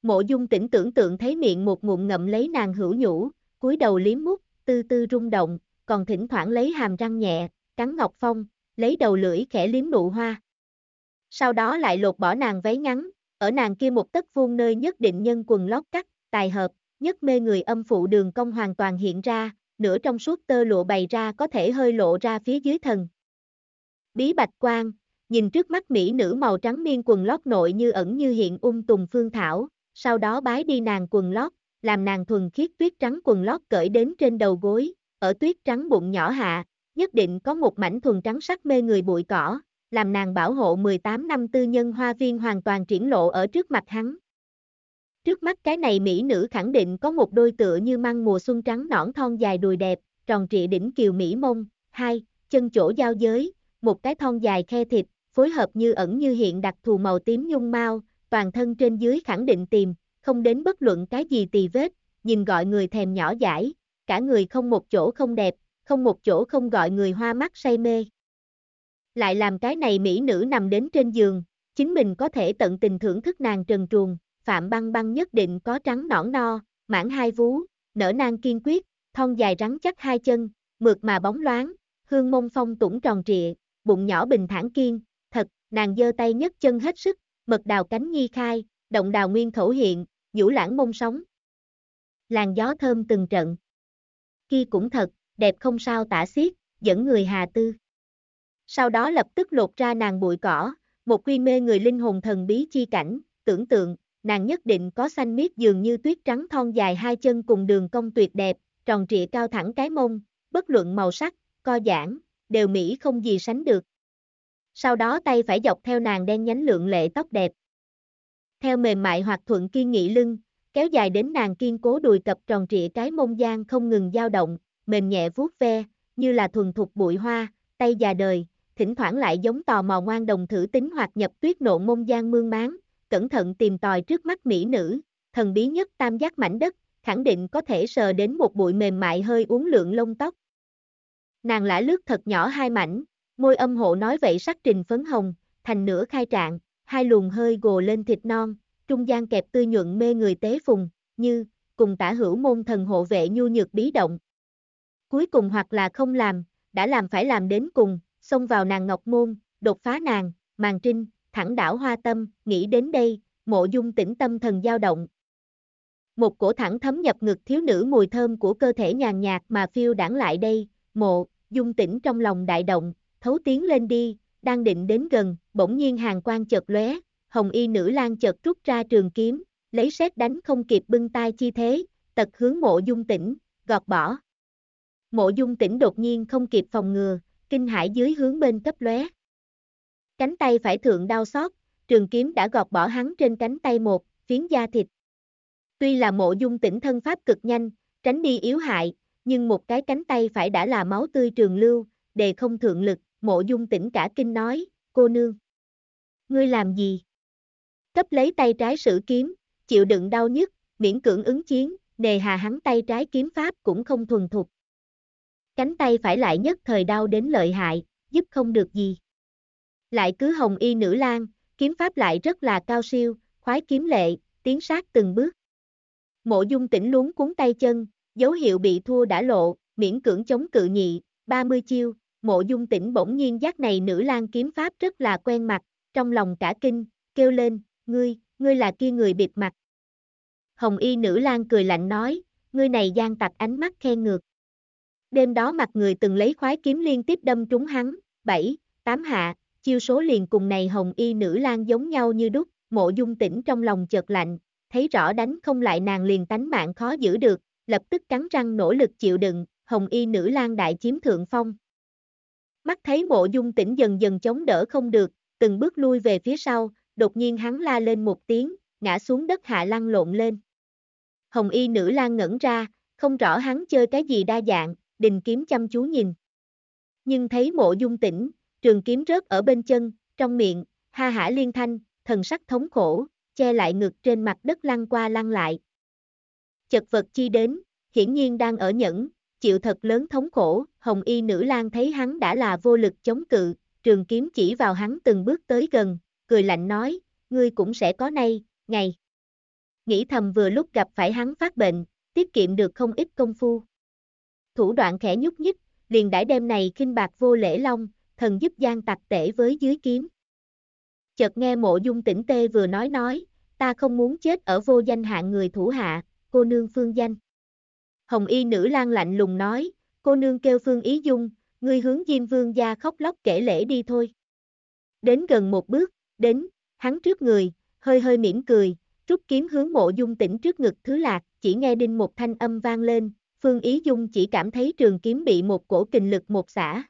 Mộ dung tỉnh tưởng tượng thấy miệng một ngụm ngậm lấy nàng hữu nhũ, cúi đầu liếm mút, tư tư rung động, còn thỉnh thoảng lấy hàm răng nhẹ, cắn ngọc phong, lấy đầu lưỡi khẽ liếm nụ hoa. Sau đó lại lột bỏ nàng váy ngắn, ở nàng kia một tấc vuông nơi nhất định nhân quần lót cắt, tài hợp, nhất mê người âm phụ đường công hoàn toàn hiện ra, nửa trong suốt tơ lụa bày ra có thể hơi lộ ra phía dưới thần. Bí bạch quang, nhìn trước mắt mỹ nữ màu trắng miên quần lót nội như ẩn như hiện ung tùng phương thảo, sau đó bái đi nàng quần lót, làm nàng thuần khiết tuyết trắng quần lót cởi đến trên đầu gối, ở tuyết trắng bụng nhỏ hạ, nhất định có một mảnh thuần trắng sắc mê người bụi cỏ, làm nàng bảo hộ 18 năm tư nhân hoa viên hoàn toàn triển lộ ở trước mặt hắn. Trước mắt cái này mỹ nữ khẳng định có một đôi tựa như măng mùa xuân trắng nõn thon dài đùi đẹp, tròn trịa đỉnh kiều mỹ mông, hai, chân chỗ giao giới, một cái thon dài khe thịt, phối hợp như ẩn như hiện đặc thù màu tím nhung mau, toàn thân trên dưới khẳng định tìm, không đến bất luận cái gì tì vết, nhìn gọi người thèm nhỏ dãi, cả người không một chỗ không đẹp, không một chỗ không gọi người hoa mắt say mê. Lại làm cái này mỹ nữ nằm đến trên giường, chính mình có thể tận tình thưởng thức nàng trần truồng, phạm băng băng nhất định có trắng nõn no, mãn hai vú, nở nang kiên quyết, thon dài rắn chắc hai chân, mượt mà bóng loáng, hương mông phong tủng tròn trịa, bụng nhỏ bình thản kiên, thật, nàng giơ tay nhấc chân hết sức, mật đào cánh nhi khai, động đào nguyên thổ hiện, vũ lãng mông sóng. Làn gió thơm từng trận. Kia cũng thật, đẹp không sao tả xiết, dẫn người hà tư. Sau đó lập tức lột ra nàng bụi cỏ, một quy mê người linh hồn thần bí chi cảnh, tưởng tượng, nàng nhất định có xanh miết dường như tuyết trắng thon dài hai chân cùng đường cong tuyệt đẹp, tròn trịa cao thẳng cái mông, bất luận màu sắc, co giãn, đều mỹ không gì sánh được. Sau đó tay phải dọc theo nàng đen nhánh lượng lệ tóc đẹp. Theo mềm mại hoặc thuận kiên nghị lưng, kéo dài đến nàng kiên cố đùi cập tròn trịa cái mông gian không ngừng dao động, mềm nhẹ vuốt ve, như là thuần thục bụi hoa, tay già đời, thỉnh thoảng lại giống tò mò ngoan đồng thử tính hoặc nhập tuyết nộ mông gian mương máng, cẩn thận tìm tòi trước mắt mỹ nữ, thần bí nhất tam giác mảnh đất, khẳng định có thể sờ đến một bụi mềm mại hơi uốn lượng lông tóc. Nàng lã lướt thật nhỏ hai mảnh, môi âm hộ nói vậy sắc trình phấn hồng, thành nửa khai trạng, hai luồng hơi gồ lên thịt non, trung gian kẹp tươi nhuận mê người tế phùng, như, cùng tả hữu môn thần hộ vệ nhu nhược bí động. Cuối cùng hoặc là không làm, đã làm phải làm đến cùng, xông vào nàng ngọc môn, đột phá nàng, màn trinh, thẳng đảo hoa tâm, nghĩ đến đây, mộ dung tĩnh tâm thần dao động. Một cổ thẳng thấm nhập ngực thiếu nữ mùi thơm của cơ thể nhàn nhạt mà phiêu đảng lại đây, mộ, dung tĩnh trong lòng đại động, thấu tiến lên đi, đang định đến gần, bỗng nhiên hàng quan chợt lóe, hồng y nữ lang chợt rút ra trường kiếm, lấy xét đánh không kịp bưng tay chi thế, tật hướng mộ dung tỉnh gọt bỏ. Mộ dung tỉnh đột nhiên không kịp phòng ngừa, kinh hải dưới hướng bên cấp lóe. Cánh tay phải thượng đau xót, trường kiếm đã gọt bỏ hắn trên cánh tay một, phiến da thịt. Tuy là mộ dung tỉnh thân pháp cực nhanh, tránh đi yếu hại, nhưng một cái cánh tay phải đã là máu tươi trường lưu, đề không thượng lực, mộ dung tĩnh cả kinh nói, cô nương. Ngươi làm gì? Cấp lấy tay trái sử kiếm, chịu đựng đau nhức, miễn cưỡng ứng chiến, nề hà hắn tay trái kiếm pháp cũng không thuần thục. Cánh tay phải lại nhất thời đau đến lợi hại, giúp không được gì. Lại cứ hồng y nữ lang, kiếm pháp lại rất là cao siêu, khoái kiếm lệ, tiến sát từng bước. Mộ dung tỉnh luống cuốn tay chân, dấu hiệu bị thua đã lộ, miễn cưỡng chống cự nhị, 30 chiêu, mộ dung tỉnh bỗng nhiên giác này nữ lang kiếm pháp rất là quen mặt, trong lòng cả kinh, kêu lên, ngươi, ngươi là kia người bịt mặt. Hồng y nữ lang cười lạnh nói, ngươi này gian tặc ánh mắt khen ngược. Đêm đó mặt người từng lấy khoái kiếm liên tiếp đâm trúng hắn, bảy, tám hạ, chiêu số liền cùng này hồng y nữ lang giống nhau như đúc, mộ dung tỉnh trong lòng chợt lạnh, thấy rõ đánh không lại nàng liền tánh mạng khó giữ được, lập tức cắn răng nỗ lực chịu đựng, hồng y nữ lang đại chiếm thượng phong. Mắt thấy mộ dung tỉnh dần dần chống đỡ không được, từng bước lui về phía sau, đột nhiên hắn la lên một tiếng, ngã xuống đất hạ lăn lộn lên. Hồng y nữ Lan ngẩn ra, không rõ hắn chơi cái gì đa dạng, đình kiếm chăm chú nhìn. Nhưng thấy mộ dung tỉnh, trường kiếm rớt ở bên chân, trong miệng, ha hả liên thanh, thần sắc thống khổ, che lại ngực trên mặt đất lăn qua lăn lại. Chật vật chi đến, hiển nhiên đang ở nhẫn, chịu thật lớn thống khổ, hồng y nữ lang thấy hắn đã là vô lực chống cự, trường kiếm chỉ vào hắn từng bước tới gần, cười lạnh nói, ngươi cũng sẽ có nay, ngày. Nghĩ thầm vừa lúc gặp phải hắn phát bệnh, tiết kiệm được không ít công phu. Thủ đoạn khẽ nhúc nhích, liền đãi đêm này khinh bạc vô lễ long, thần giúp gian tặc tể với dưới kiếm. Chợt nghe mộ dung tỉnh tê vừa nói nói, ta không muốn chết ở vô danh hạng người thủ hạ, cô nương phương danh. Hồng y nữ lang lạnh lùng nói, cô nương kêu phương ý dung, ngươi hướng Diêm Vương gia khóc lóc kể lễ đi thôi. Đến gần một bước, đến, hắn trước người, hơi hơi mỉm cười, rút kiếm hướng mộ dung tỉnh trước ngực thứ lạc, chỉ nghe đinh một thanh âm vang lên, Phương Ý Dung chỉ cảm thấy trường kiếm bị một cổ kình lực một xả.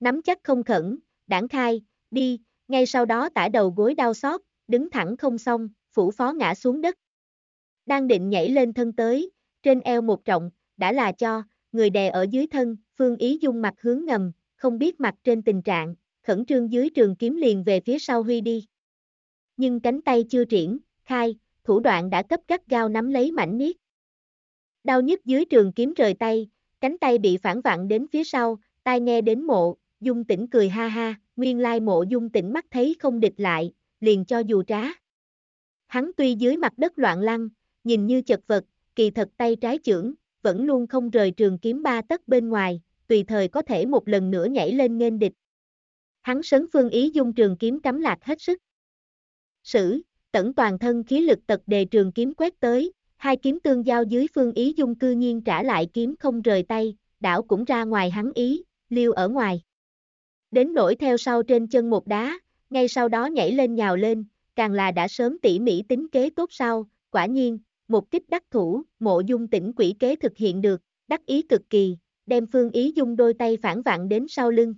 Nắm chắc không khẩn, đảng khai, đi, ngay sau đó tả đầu gối đau xót, đứng thẳng không xong, phủ phó ngã xuống đất. Đang định nhảy lên thân tới, trên eo một trọng, đã là cho, người đè ở dưới thân, Phương Ý Dung mặt hướng ngầm, không biết mặt trên tình trạng, khẩn trương dưới trường kiếm liền về phía sau huy đi. Nhưng cánh tay chưa triển, khai, thủ đoạn đã cấp gắt gao nắm lấy mảnh miết. Đau nhức dưới trường kiếm rời tay, cánh tay bị phản vặn đến phía sau, tai nghe đến mộ, dung tỉnh cười ha ha, nguyên lai mộ dung tỉnh mắt thấy không địch lại, liền cho dù trá. Hắn tuy dưới mặt đất loạn lăng, nhìn như chật vật, kỳ thật tay trái trưởng, vẫn luôn không rời trường kiếm ba tấc bên ngoài, tùy thời có thể một lần nữa nhảy lên nghênh địch. Hắn sấn phương ý dung trường kiếm cắm lạc hết sức. Sử, tẩn toàn thân khí lực tật đề trường kiếm quét tới, hai kiếm tương giao dưới phương ý dung cư nhiên trả lại kiếm không rời tay, đảo cũng ra ngoài hắn ý, liêu ở ngoài. Đến nổi theo sau trên chân một đá, ngay sau đó nhảy lên nhào lên, càng là đã sớm tỉ mỉ tính kế tốt sau, quả nhiên, một kích đắc thủ, mộ dung tỉnh quỷ kế thực hiện được, đắc ý cực kỳ, đem phương ý dung đôi tay phản vặn đến sau lưng.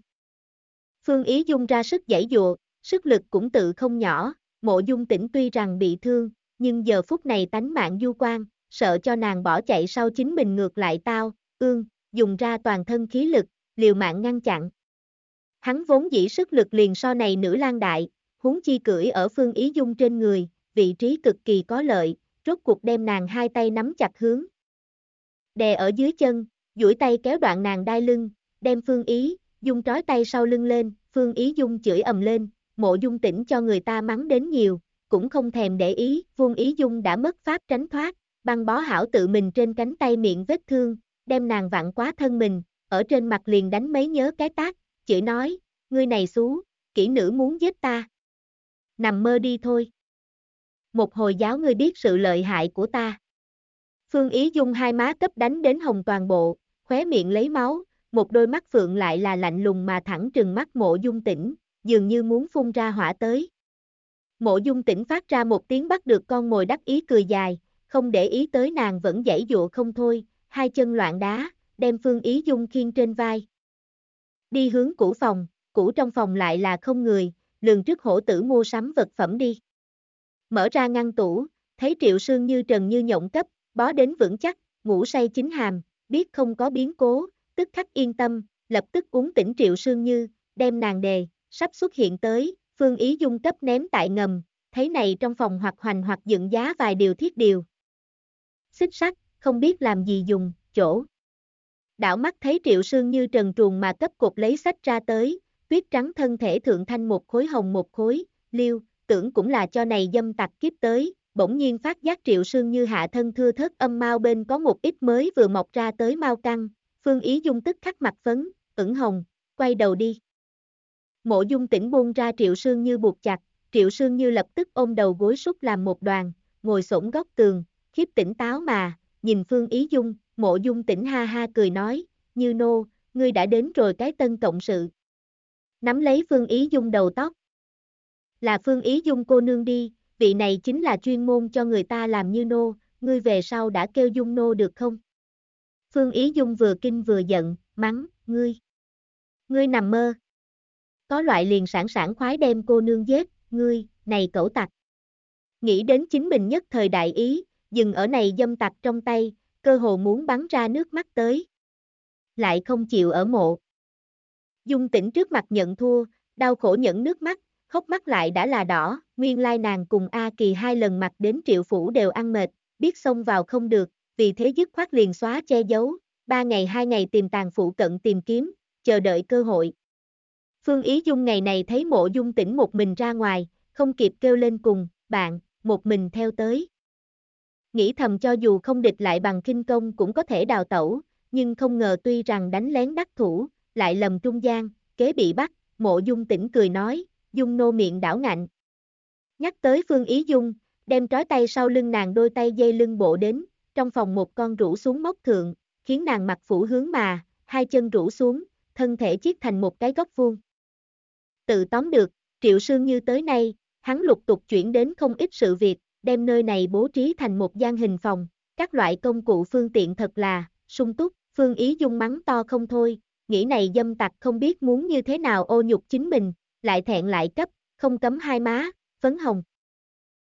Phương ý dung ra sức giải dụa, sức lực cũng tự không nhỏ, mộ dung tỉnh tuy rằng bị thương, nhưng giờ phút này tánh mạng du quan, sợ cho nàng bỏ chạy sau chính mình ngược lại tao, ương, dùng ra toàn thân khí lực, liều mạng ngăn chặn. Hắn vốn dĩ sức lực liền so này nữ lang đại, huống chi cưỡi ở phương ý dung trên người, vị trí cực kỳ có lợi, rốt cuộc đem nàng hai tay nắm chặt hướng. Đè ở dưới chân, duỗi tay kéo đoạn nàng đai lưng, đem phương ý, dung trói tay sau lưng lên, phương ý dung chửi ầm lên, mộ dung tỉnh cho người ta mắng đến nhiều, cũng không thèm để ý, Vương Ý Dung đã mất pháp tránh thoát, băng bó hảo tự mình trên cánh tay miệng vết thương, đem nàng vặn quá thân mình, ở trên mặt liền đánh mấy nhớ cái tác, chửi nói, ngươi này xú, kỹ nữ muốn giết ta. Nằm mơ đi thôi. Một hồi giáo ngươi biết sự lợi hại của ta. Phương Ý Dung hai má cấp đánh đến hồng toàn bộ, khóe miệng lấy máu, một đôi mắt phượng lại là lạnh lùng mà thẳng trừng mắt mộ dung tỉnh, dường như muốn phun ra hỏa tới. Mộ dung tỉnh phát ra một tiếng bắt được con mồi đắc ý cười dài, không để ý tới nàng vẫn dãy dụa không thôi, hai chân loạn đá, đem phương ý dung khiên trên vai. Đi hướng cũ phòng, cũ trong phòng lại là không người, lường trước hổ tử mua sắm vật phẩm đi. Mở ra ngăn tủ, thấy triệu sương như trần như nhộng cấp, bó đến vững chắc, ngủ say chính hàm, biết không có biến cố, tức khắc yên tâm, lập tức uống tỉnh triệu sương như, đem nàng đề, sắp xuất hiện tới, Phương Ý Dung cấp ném tại ngầm, thấy này trong phòng hoặc hoành hoặc dựng giá vài điều thiết điều. Xích sắt, không biết làm gì dùng, chỗ. Đảo mắt thấy triệu sương như trần truồng mà cấp cột lấy sách ra tới, tuyết trắng thân thể thượng thanh một khối hồng một khối, liêu, tưởng cũng là cho này dâm tặc kiếp tới, bỗng nhiên phát giác triệu sương như hạ thân thưa thớt âm mau bên có một ít mới vừa mọc ra tới mau căng, phương ý dung tức khắc mặt phấn, ửng hồng, quay đầu đi. Mộ dung tỉnh buông ra triệu sương như buộc chặt, triệu sương như lập tức ôm đầu gối súc làm một đoàn, ngồi sổng góc tường, khiếp tỉnh táo mà, nhìn phương ý dung, mộ dung tỉnh ha ha cười nói, như nô, ngươi đã đến rồi cái tân cộng sự. Nắm lấy phương ý dung đầu tóc. Là phương ý dung cô nương đi, vị này chính là chuyên môn cho người ta làm như nô, ngươi về sau đã kêu dung nô được không? Phương ý dung vừa kinh vừa giận, mắng, ngươi. Ngươi nằm mơ. Có loại liền sẵn sàng khoái đem cô nương giết, ngươi, này cẩu tặc. nghĩ đến chính mình nhất thời đại ý, dừng ở này dâm tặc trong tay, cơ hồ muốn bắn ra nước mắt tới. Lại không chịu ở mộ. Dung tỉnh trước mặt nhận thua, đau khổ nhẫn nước mắt, hốc mắt lại đã là đỏ, nguyên lai nàng cùng A Kỳ hai lần mặt đến triệu phủ đều ăn mệt, biết xông vào không được, vì thế dứt khoát liền xóa che giấu, ba ngày hai ngày tìm tàn phụ cận tìm kiếm, chờ đợi cơ hội. Phương Ý Dung ngày này thấy mộ dung tỉnh một mình ra ngoài, không kịp kêu lên cùng, bạn, một mình theo tới. Nghĩ thầm cho dù không địch lại bằng kinh công cũng có thể đào tẩu, nhưng không ngờ tuy rằng đánh lén đắc thủ, lại lầm trung gian, kế bị bắt, mộ dung tỉnh cười nói, dung nô miệng đảo ngạnh. Nhắc tới Phương Ý Dung, đem trói tay sau lưng nàng đôi tay dây lưng bộ đến, trong phòng một con rũ xuống móc thượng, khiến nàng mặt phủ hướng mà, hai chân rũ xuống, thân thể chiết thành một cái góc vuông. Tự tóm được, Triệu Sương Như tới nay, hắn lục tục chuyển đến không ít sự việc, đem nơi này bố trí thành một gian hình phòng, các loại công cụ phương tiện thật là, sung túc, Phương Ý Dung mắng to không thôi, nghĩ này dâm tặc không biết muốn như thế nào ô nhục chính mình, lại thẹn lại cấp, không cấm hai má, phấn hồng,